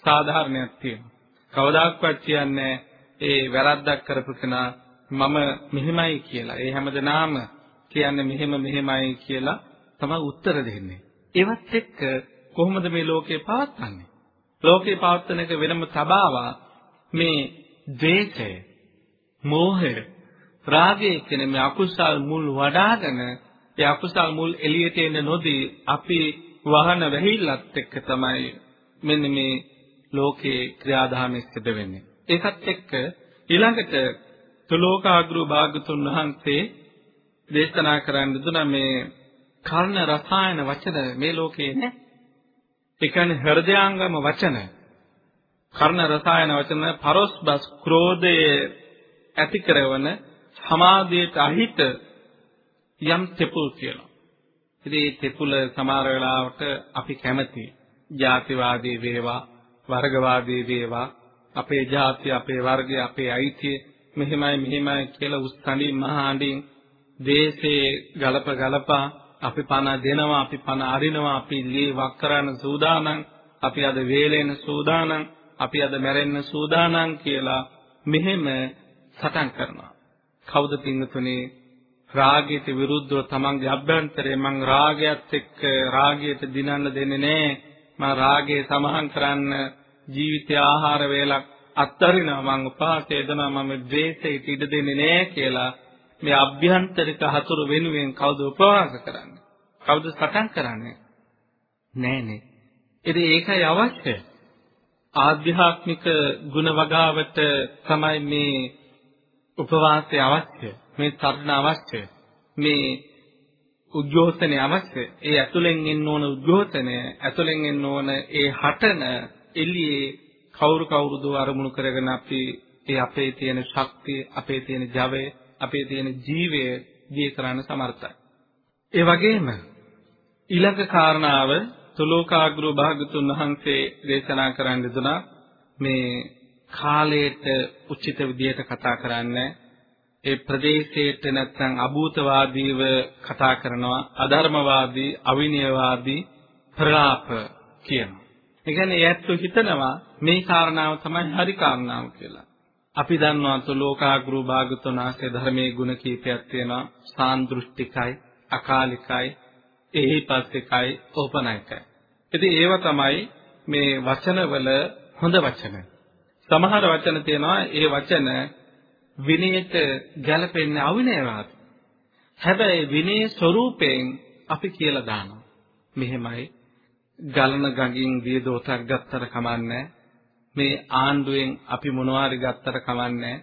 සාධාරණයක් තියෙනවා. කවදාක්වත් කියන්නේ ඒ වැරද්දක් කරපු කෙනා මම මෙහෙමයි කියලා. ඒ හැමදෙනාම කියන්නේ මෙහෙම මෙහෙමයි කියලා තමයි උත්තර දෙන්නේ. ඒවත් එක්ක කොහොමද මේ ලෝකේ පවත්න්නේ? ලෝකේ පවත්වන එක වෙනම තබාවා මේ ද්වේෂය, මෝහය, රාගය කියන මේ අකුසල් මුල් වඩාගෙන ඒ අකුසල් මුල් එළියට එන්න නොදී අපි වහන වැහිල්ලත් එක්ක තමයි මෙන්න මේ ලෝකේ ක්‍රියාදාමයක් සිදු වෙන්නේ. ඒකත් එක්ක ඊළඟට තුලෝකාග්‍රෝ භාගතුන් වහන්සේ දේශනා කරන්න දුන මේ කර්ණ රසායන වචන මේ ලෝකේ නෑ. ඒ කියන්නේ හෘදයාංගම වචන. කර්ණ රසායන වචන පරොස්බස් ක්‍රෝධයේ ඇති කරන සමාධියට අහිත යම් තෙපුල් කියලා. ඉතින් මේ තෙපුල සමහර වෙලාවට අපි කැමති ජාතිවාදී වේවා වර්ගවාදී වේවා අපේ ජාතිය අපේ වර්ගය අපේ අයිතිය මෙහෙමයි මෙහෙමයි කියලා උස්තණින් මහාඬින් දේශේ ගලප ගලපා අපි පණ දෙනවා අපි පණ අරිනවා අපි ලී වක් කරන්න සූදානම් අපි අද වේලෙන්න සූදානම් අපි අද මැරෙන්න සූදානම් කියලා මෙහෙම සටන් කරනවා. කවුද පින්තුනේ රාගයට විරුද්ධව තමන්ගේ අභ්‍යන්තරේ මං රාගයත් එක්ක රාගයට දිනන්න දෙන්නේ නැහැ මං රාගය සමහන් කරන්න ජීවිතය ආහාර වේලක් අත්තරිනවා මං උපවාසය දෙනවා මම ද්වේෂයට ඉඩ දෙන්නේ නැහැ කියලා මේ අභ්‍යන්තරික හතුරු වෙනුවෙන් කවුද උපවාස කරන්නේ? කවුද සටන් කරන්නේ? නෑනේ. ඉතින් ඒකයි අවශ්‍ය. ආධ්‍යාත්මික ගුණ වගාවට තමයි මේ උපවාසය අවශ්‍ය. මේ තරණ අවශ්‍ය. මේ උද්ඝෝෂණය අවශ්‍ය. ඒ ඇතුලෙන් එන්න ඕන උද්ඝෝෂණය, ඇතුලෙන් එන්න ඕන ඒ හටන එළියේ කවුරු කවුරුද අරමුණු කරගෙන අපි ඒ අපේ තියෙන ශක්තිය, අපේ තියෙන ජවය, අපේ තියෙන ජීවය දී කරන්න සමර්ථයි. ඒ වගේම ඊළඟ කාරණාව තුලෝකාග්‍රෝ භාගතුන් වහන්සේ දේශනා කරන්න දුනා මේ කාලයට උචිත විදියට කතා කරන්නේ ඒ ප්‍රදේශයට නැත්නම් අභූතවාදීව කතා කරනවා අධර්මවාදී අවිනයවාදී ප්‍රලාප කියනවා. ඒ කියන්නේ ඒත් හිතනවා මේ කාරණාව තමයි හරි කාරණාව කියලා. අපි දන්නවා තුලෝකාග්‍රෝ භාගතුන් වහන්සේ ධර්මයේ ගුණ කීපයක් තියෙනවා සාන්දෘෂ්ටිකයි අකාලිකයි එහිපස්සිකයි ඕපනයිකයි. ඉතින් ඒව තමයි මේ වචනවල හොඳ වචන. සමහර වචන තියෙනවා ඒ වචන විනයට ගැලපෙන්නේ අවිනයවාදී. හැබැයි විනය ස්වરૂපයෙන් අපි කියලා දානවා. මෙහෙමයි ගලන ගඟින් වියදෝතක් ගත්තට කමන්නේ. මේ ආණ්ඩුවෙන් අපි මොනවාරි ගත්තට කමන්නේ.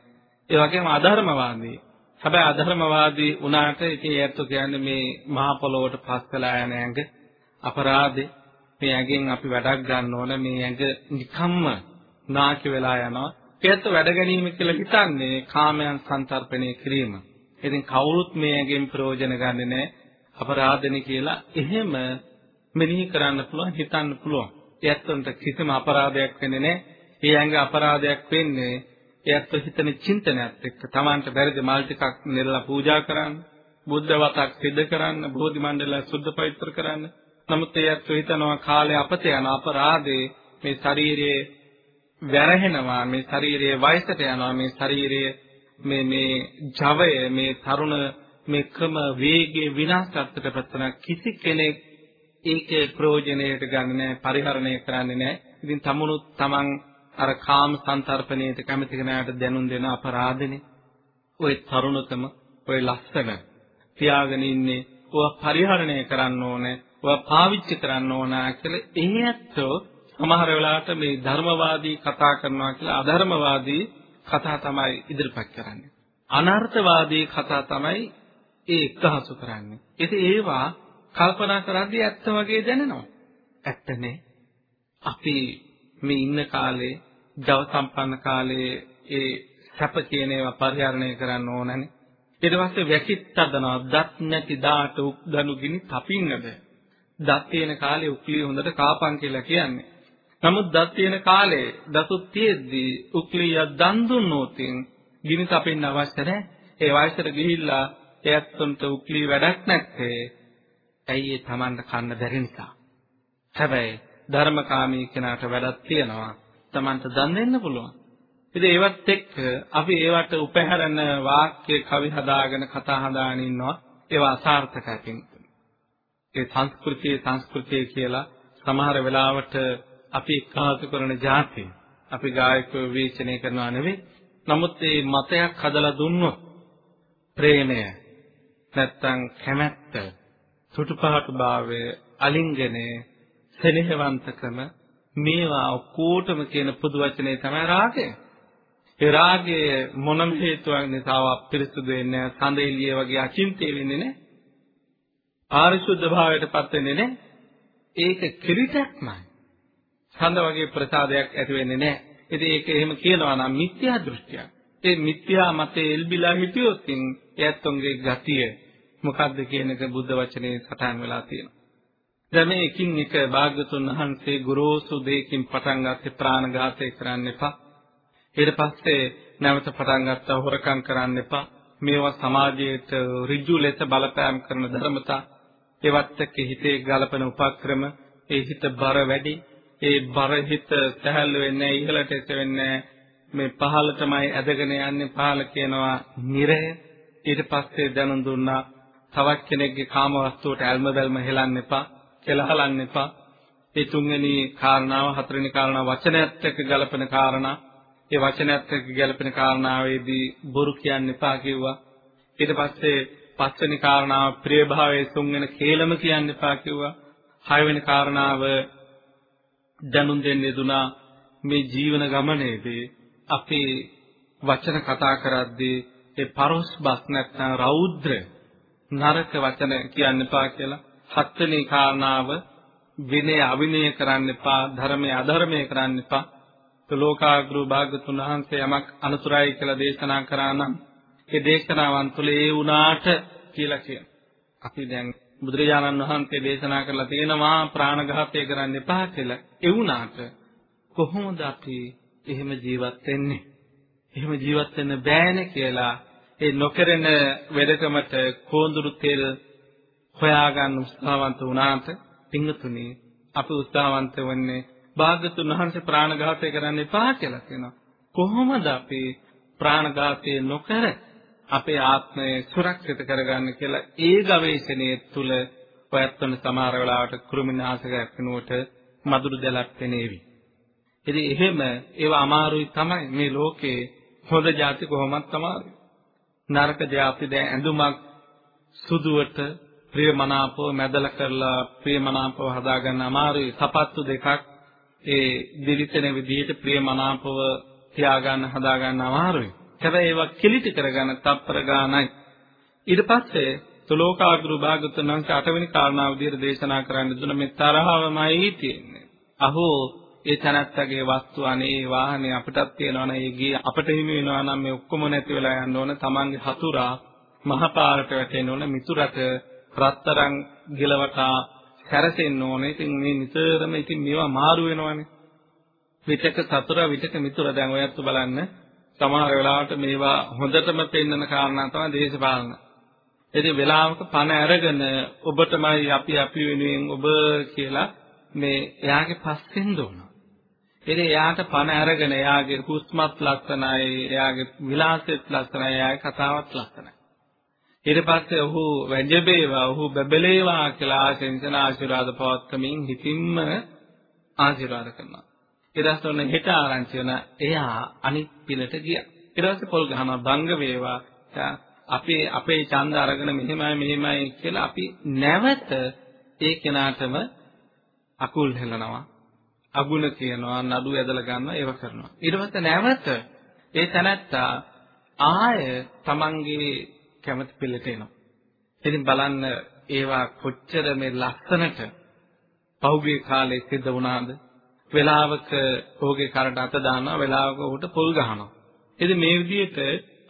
ඒ වගේම අධර්මවාදී. හැබැයි අධර්මවාදී වුණාට ඉතින් ඒත් කියන්නේ මේ මහ පොළොවට පස් කළා යන ඇඟ අපරාධේ. මේ ඇඟෙන් අපි වැඩක් ගන්න ඕන. මේ ඇඟ නිකම්ම නාකි වෙලා යනවා. ඒත් වැඩ ගැනීම කියලා හිතන්නේ කාමයන් සංතරපණය කිරීම. ඉතින් කවුරුත් මේ ඇඟෙන් ප්‍රයෝජන ගන්නෙ නැහැ. අපරාධනේ කියලා එහෙම මෙනෙහි කරන්න පුළුවන් හිතන්න පුළුවන්. ඒත් කිසිම අපරාධයක් වෙන්නේ නැහැ. ඒ ඇඟ අපරාධයක් වෙන්නේ එයත් හිතන චින්තනයත් එක්ක Tamanට බැරිද මල් ටිකක් නෙරලා පූජා කරන්න, බුද්ධ වතක් සිද්ධ කරන්න, බෝධි මණ්ඩලය සුද්ධ පවිත්‍ර කරන්න. නමුත් එයත් හිතනවා කාලේ අපත යන අපරාධේ මේ ශරීරයේ වැරහෙනවා, මේ ශරීරයේ වයසට යනවා, මේ ශරීරයේ මේ මේ ජවය, මේ තරුණ මේ ක්‍රම වේගයේ විනාශත්වයට පත්වන කිසි කෙනෙක් ඒකේ ප්‍රයෝජනයට ගන්න නැහැ, පරිහරණය කරන්නේ නැහැ. ඉතින් තමුණුත් Taman අර කාම සංතරපණයට කැමති කෙනාට දැනුම් දෙන අපරාධනේ. ওই තරුණකම, ওই ලස්සන තියාගෙන ඉන්නේ ඔය පරිහරණය කරන්න ඕනේ, ඔය පාවිච්චි කරන්න ඕන කියලා එහෙයත්ෝ සමහර වෙලාවට මේ ධර්මවාදී කතා කරනවා කියලා අධර්මවාදී කතා තමයි ඉදිරිපත් කරන්නේ. අනර්ථවාදී කතා තමයි ඒ එක්කහසු කරන්නේ. ඉතින් ඒවා කල්පනා කරද්දී ඇත්ත වගේ දැනෙනවා. ඇත්තනේ. අපි මේ ඉන්න කාලේ ජව සම්පන්න කාලේ ඒ සැප කියන ඒවා පරිහරණය කරන්න ඕනනේ. ඊට පස්සේ වැකිත් හදනවා දත් නැති දාට උක්දනු ගිනි තපින්නද. දත් තියෙන කාලේ උක්ලිය හොඳට කාපන් කියලා කියන්නේ. නමුත් දත් තියෙන කාලේ දසුත් තියෙද්දී උක්ලිය දන් දුන්නොතින් ගිනි තපින්න අවශ්‍ය නැහැ. ඒ වයසට ගිහිල්ලා එයත්තුන්ට උක්ලිය වැඩක් නැත්තේ. ඇයි ඒ Tamanට කන්න බැරි නිසා. හැබැයි ධර්මකාමී කෙනාට වැඩක් තියෙනවා. Tamanට දන් දෙන්න පුළුවන්. ඉතින් ඒවත් එක්ක අපි ඒවට උපහැරන වාක්‍ය කවි හදාගෙන කතා හදාගෙන ඉන්නවා. ඒවා අසාර්ථකයි පින්තුනි. ඒ සංස්කෘතිය සංස්කෘතිය කියලා සමහර වෙලාවට අපි එක්කාසු කරන જાති අපි ගායකයෝ විචනය කරනවා නෙවෙයි. නමුත් මේ මතයක් හදලා දුන්නොත් ප්‍රේමය නැත්තම් කැමැත්ත සුටුපහට භාවය අලිංගනය සෙනෙහවන්තකම මේවා ඔක්කොටම කියන පොදු වචනේ තමයි රාගය. ඒ රාගය මොනම හේතුවක් නිසාවත් පිරිසුදු වෙන්නේ නැහැ. සඳ එළිය වගේ අචින්තය වෙන්නේ නැහැ. පාරිශුද්ධ භාවයටපත් වෙන්නේ නැහැ. ඒක කිරිටක්මයි. සඳ වගේ ප්‍රසාදයක් ඇති වෙන්නේ නැහැ. ඉතින් ඒක එහෙම කියනවා නම් මිත්‍යා දෘෂ්ටියක්. ඒ මිත්‍යා මතේ එල්බිලා හිටියොත් එයත්ොන්ගේ ගතිය මොකක්ද කියන එක බුද්ධ වචනේ සටහන් වෙලා තියෙනවා. දැන් මේ එකින් එක භාග්‍යතුන් වහන්සේ ගුරුසු දෙයකින් පටන් ගත්තේ ප්‍රාණඝාතය කරන්න එපා. ඊට පස්සේ නැවත පටන් ගත්තා හොරකම් කරන්න එපා. මේවා සමාජයට ඍජු ලෙස බලපෑම් කරන ධර්මතා. ඒවත් එක්ක හිතේ ගලපන උපක්‍රම, ඒ හිත බර වැඩි, ඒ බර හිත සැහැල්ලු වෙන්නේ ඉහළට එස වෙන්නේ මේ පහළටමයි ඇදගෙන යන්නේ පහළ කියනවා නිරය. ඊට පස්සේ දැනුම් දුන්නා තවත් කෙනෙක්ගේ කාම වස්තුවට ඇල්ම බැල්ම හෙලන්න එපා. කෙලහලන්න එපා. ඒ තුන්වෙනි කාරණාව හතරවෙනි කාරණාව වචනයත් එක්ක ගලපෙන කාරණා. ඒ වචනයත් එක්ක ගැලපෙන කාරණාවේදී බොරු කියන්න එපා කිව්වා. ඊට පස්සේ පස්වෙනි කාරණාව ප්‍රියභාවයේ තුන්වෙන කේලම කියන්න එපා කිව්වා. හයවෙනි කාරණාව දැනුම් දෙන්නේ දුනා මේ ජීවන ගමනේදී අපි වචන කතා කරද්දී ඒ පරොස් බස් නැත්නම් රෞද්‍ර නරක වචන කියන්න එපා කියලා හත්වෙනි කාරණාව විනය අවිනය කරන්න එපා ධර්මය අධර්මය කරන්න එපා ලෝකාග්‍රු භාගතුන් වහන්සේ යමක් අනුතරයි කියලා දේශනා කරා නම් ඒ දේශනාවන් තුළ ඒ වුණාට කියලා කියන. අපි දැන් බුදුරජාණන් වහන්සේ දේශනා කරලා තියෙනවා ප්‍රාණඝාතය කරන්න එපා කියලා. ඒ වුණාට කොහොමද අපි එහෙම ජීවත් වෙන්නේ? එහෙම ජීවත් වෙන්න බෑනේ කියලා ඒ නොකරන වෙදකමට කෝඳුරු තෙල් හොයාගන්න උත්සාහවන්ත වුණාට පින්තුනේ අපි උත්සාහවන්ත වෙන්නේ භාගතුන් වහන්සේ ප්‍රාණඝාතය කරන්න එපා කියලා කියනවා. කොහොමද අපි ප්‍රාණඝාතය නොකර අපේ ආත්මය සුරක්ෂිත කරගන්න කියලා ඒ ගවේෂණයේ තුල ඔයත්වන සමහර වෙලාවට කෘමිනාශකයක් වෙනුවට මදුරු දැලක් පෙනේවි. ඉතින් එහෙම ඒවා අමාරුයි තමයි මේ ලෝකේ හොඳ જાති කොහොමත් අමාරුයි. නරක જાති දැන් ඇඳුමක් සුදුවට ප්‍රියමනාපව මැදලා කරලා ප්‍රියමනාපව හදාගන්න අමාරුයි. සපත්තු දෙකක් ඒ දිලිසෙන විදිහට ප්‍රියමනාපව තියාගන්න හදාගන්න අමාරුයි. හැබැයි ඒවා කිලිටි කරගන්න තප්පර ගානයි. ඊට පස්සේ තුලෝකාගුරු භාගතුන් වහන්සේ අටවෙනි කාරණාව විදිහට දේශනා කරන්න දුන මේ තරහවමයි තියෙන්නේ. අහෝ ඒ තනත්තගේ වස්තු අනේ වාහනේ අපිටත් තියෙනවනේ ඒ ගිය අපිට හිමි වෙනවා නම් මේ ඔක්කොම නැති වෙලා යන්න ඕන තමන්ගේ හතුරා මහපාරට වැටෙන්න ඕන මිතුරට රත්තරන් ගිලවටා සැරසෙන්න ඕනේ. ඉතින් මේ නිතරම ඉතින් මේවා මාරු වෙනවනේ. විතක සතුරා විතක මිතුරා දැන් ඔයත් බලන්න සමහර වෙලාවට මේවා හොඳටම පෙන්වන කාරණා තමයි දේශපාලන. ඉතින් වෙලාවක පණ අරගෙන ඔබටමයි අපි අපි වෙනුවෙන් ඔබ කියලා මේ එයාගේ පස්සෙන් දෝන. ඉතින් එයාට පණ අරගෙන එයාගේ කුස්මත් ලස්සනයි, එයාගේ විලාසෙත් ලස්සනයි, එයාගේ කතාවත් ලස්සනයි. ඊට පස්සේ ඔහු වැජබේවා, ඔහු බබලේවා කියලා ආශිංසන ආශිර්වාද පවත්කමින් හිතින්ම ආශිර්වාද කරනවා. ඊට පස්සේ ඔන්න හෙට ආරංචි වෙන එයා අනිත් පිළට ගියා. ඊට පස්සේ පොල් ගහනවා බංග වේවා. අපේ අපේ ඡන්ද අරගෙන මෙහෙමයි මෙහෙමයි කියලා අපි නැවත ඒ කෙනාටම අකුල් හෙලනවා. අගුණ කියනවා නඩු ඇදලා ගන්නවා ඒව කරනවා. ඊට පස්සේ නැවත ඒ තැනැත්තා ආය තමන්ගේ කැමති පිළට එනවා. ඉතින් බලන්න ඒවා කොච්චර මේ ලස්සනට පහුගිය කාලේ සිද්ධ වුණාද? වෙලාවක ඔහුගේ කරට අත දානවා, වෙලාවක ඔහුට පොල් ගහනවා. ඉතින් මේ විදිහට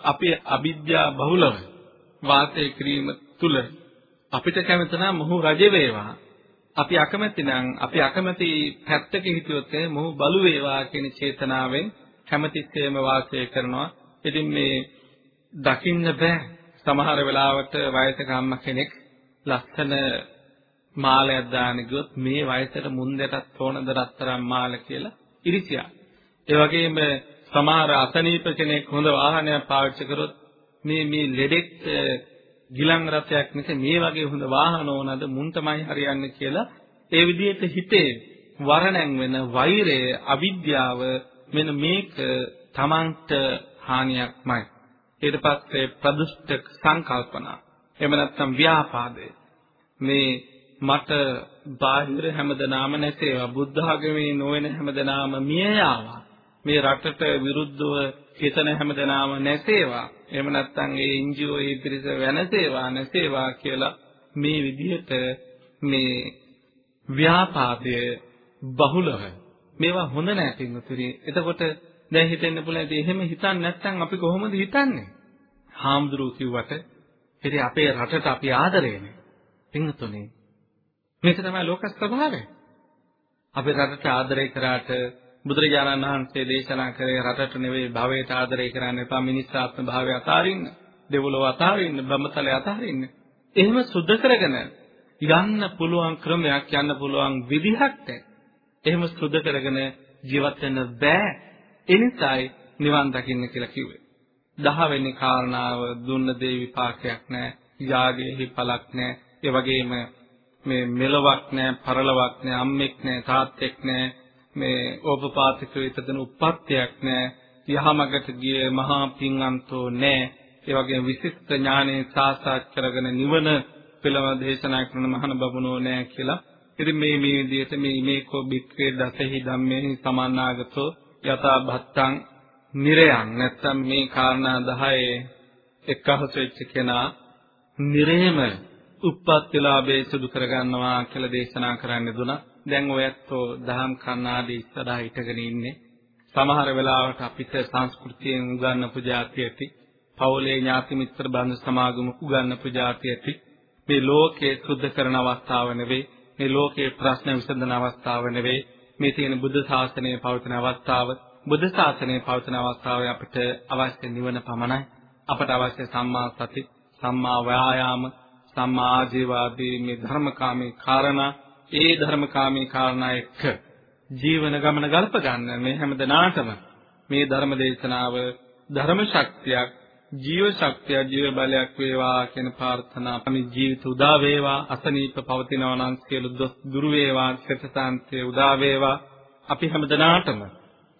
අපි අවිද්‍යා බහුලව වාසය කිරීම තුල අපිට කැමති නම් මොහු රජ වේවා. අපි අකමැති නම් අපි අකමැති පැත්තක හිටියොත් මොහු බලු වේවා කියන චේතනාවෙන් කැමැතිස්සෙම වාසය කරනවා. ඉතින් මේ දකින්න බෑ සමහර වෙලාවට වයසක අම්මා කෙනෙක් ලස්සන මාලයක් දාන්න ගියොත් මේ වයසට මුන්දටත් ඕනද රත්තරන් මාල කියලා ඉරිසියා. ඒ වගේම සමහර අසනීප කෙනෙක් හොඳ වාහනයක් පාවිච්චි කරොත් මේ මේ ලෙඩෙක් ගිලන් රථයක් නැති මේ වගේ හොඳ වාහන ඕනද මුන්ටමයි හරියන්නේ කියලා ඒ විදිහට හිතේ වරණැන් වෙන වෛරය අවිද්‍යාව මෙන්න මේක තමන්ට හානියක්මයි. ඊට පස්සේ ප්‍රදුෂ්ඨ සංකල්පනා. එහෙම නැත්නම් ව්‍යාපාදේ. මේ මට බාහිර හැමදෙනාම නැසේවා. බුද්ධ ආගමේ නොවන හැමදෙනාම මිය යාවා. මේ රටට විරුද්ධව හිතන හැමදෙනාම නැසේවා එහෙම නැත්නම් ඒ එන්ජිஓ ඒ පිරිස වෙනසේවා නැසේවා කියලා මේ විදිහට මේ ව්‍යාපාදය බහුලව මේවා හොඳ නැහැ පින්තුරි එතකොට දැන් හිතෙන්න පුළුවන් ඉතින් එහෙම හිතන්නේ නැත්නම් අපි කොහොමද හිතන්නේ? හාමුදුරුවෝ කිව්වට ඉතින් අපේ රටට අපි ආදරේනේ. පින්තුනේ. මේක තමයි ලෝක ස්වභාවය. අපි රටට ආදරය කරාට බුදුරජාණන් වහන්සේ දේශනා කරේ රටට නෙවෙයි භවයට ආදරය කරන්න එපා මිනිස්සාත්ම භාවය අතාරින්න, දෙවොලව අතාරින්න, බ්‍රහ්මතලය අතාරින්න. එහෙම සුද්ධ කරගෙන යන්න පුළුවන් ක්‍රමයක් යන්න පුළුවන් විදිහක් නැහැ. එහෙම සුද්ධ කරගෙන ජීවත් වෙන්න බෑ. එනිසායි නිවන් දකින්න කියලා කිව්වේ. දහවෙනි කාරණාව දුන්න දේ විපාකයක් නැහැ. යාගයේහි පළක් නැහැ. ඒ වගේම මේ මෙලවක් නැහැ, පරලවක් නැහැ, අම්මෙක් නැහැ, තාත්තෙක් නැහැ. මේ ඕපපාතික විතදන උප්පත්තියක් නැහැ. යහමගට ගිය මහා පින්වන්තෝ නැහැ. ඒ වගේම විශිෂ්ට ඥානෙ සාසාත් කරගෙන නිවන පිළම දේශනා කරන මහාන බබුනෝ නැහැ කියලා. ඉතින් මේ මේ විදිහට මේ මේකෝ බික්කේ දසෙහි ධම්මේහි සමන්නාගතෝ යථා භත්තං නිරයන් නැත්තම් මේ කාරණා 10 එක්කහස වෙච්ච කෙනා නිරේම උප්පත්තිලාභේ සිදු කරගන්නවා කියලා දේශනා කරන්න දුනා. දැන් ඔයත්ෝ දහම් කන්නාදී ඉස්සරහා හිටගෙන ඉන්නේ. සමහර වෙලාවට අපිට සංස්කෘතියෙන් උගන්වපු જાති ඇති, පවුලේ ඥාති මිත්‍ර බන්ධු සමාගම උගන්වපු જાති ඇති. මේ ලෝකයේ සුද්ධ කරන අවස්ථාව නෙවෙයි, මේ ලෝකයේ ප්‍රශ්න විසඳන අවස්ථාව නෙවෙයි, මේ තියෙන බුද්ධ ශාසනයේ පවතින අවස්ථාව බුද්ධ ශාසනයේ පවතින අවස්ථාවේ අපිට අවශ්‍ය නිවන පමණයි අපට අවශ්‍ය සම්මා සති සම්මා ව්‍යායාම සම්මා ආජීවාදී මේ ධර්මකාමී කාරණා ඒ ධර්මකාමී කාරණා එක්ක ජීවන ගමන ගල්ප ගන්න මේ හැම දිනාටම මේ ධර්ම දේශනාව ධර්ම ශක්තියක් ජීව ශක්තිය ජීව බලයක් වේවා කියන ප්‍රාර්ථනා අපි ජීවිත උදා වේවා අසනීප පවතිනවා නම් සියලු දොස් දුරු වේවා සත්‍යසාන්තය උදා වේවා. අපි හැමදෙනාටම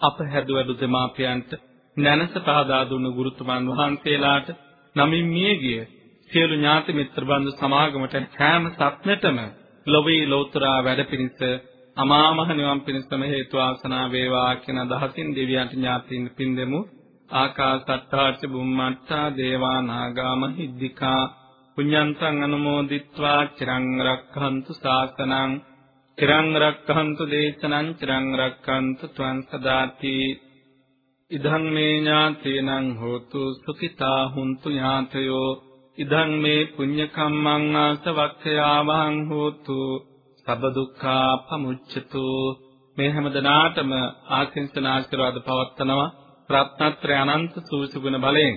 අප හැදුවඩු දෙමාපියන්ට නැනස පහදා දුන්න ගුරුතුමන් වහන්සේලාට නමින් මියගිය සියලු ඥාති මිත්‍ර බඳු සමාගමට හැම සත්නෙටම ලොවේ ලෝතුරා වැඩ පිණිස අමා මහ නිවන් පිණිසම හේතු ආසනා වේවා කියන අදහසින් දෙවියන්ට ඥාතීන් පින් දෙමු ආකාසට්ටාච බුම්මට්ටා දේවා නාග මහිද්దికා පුඤ්ඤන්තං අනුමෝදිත්වා චිරං රක්ඛන්තු ශාසනං චිරං රක්ඛන්තු දේශනං චිරං රක්ඛන්තු ත්වං සදාති. ඉදං මේ ඥාතේනං හෝතු සුඛිතා හුන්තු ඥාතයෝ ඉදං මේ පුඤ්ඤ කම්මං ආසවක්ඛයාවං හෝතු සබ්බ දුක්ඛා පමුච්ඡතු. මේ හැම දිනාටම ආශිංසන ආශිර්වාද පවත්නවා රත්නත්‍රය අනන්ත සූසුගුණ බලයෙන්.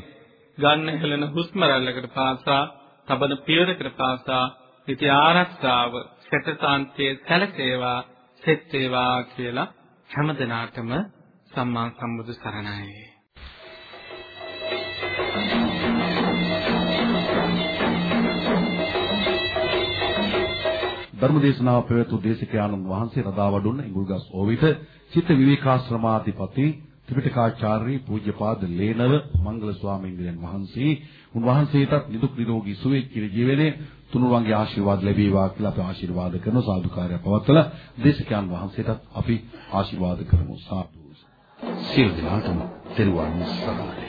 ගන්න හෙළන හුස්ම රැල්ලකට පාසා තබන පියවරකට පාසා ඉති ආරක්ෂාව සැටසාන්තියේ සැලසේවා සෙත් වේවා කියලා හැම දිනාටම සම්මා සම්බුදු සරණයි. ධර්මදේශනාව පැවැතු දේශකයන්න් වහන්සේ රදාවඩුන්න ඉඟුල්ගස් ඕවිත චිත්ත විවේකාශ්‍රමාධිපති ත්‍රිපිටකාචාර්ය පූජ්‍යපාද ලේනව මංගල ස්වාමීන් වහන්සේ. උන්වහන්සේටත් නිදුක් නිරෝගී සුවය චිර ජීවනයේ තුනුරුවන්ගේ ආශිර්වාද ලැබේවා කියලා අපි ආශිර්වාද කරන සාදුකාරය පවත්වලා දේශකයන් වහන්සේටත් අපි ආශිර්වාද කරමු. සාදු. සියලු දෙනාටම තෙරුවන් සරණයි.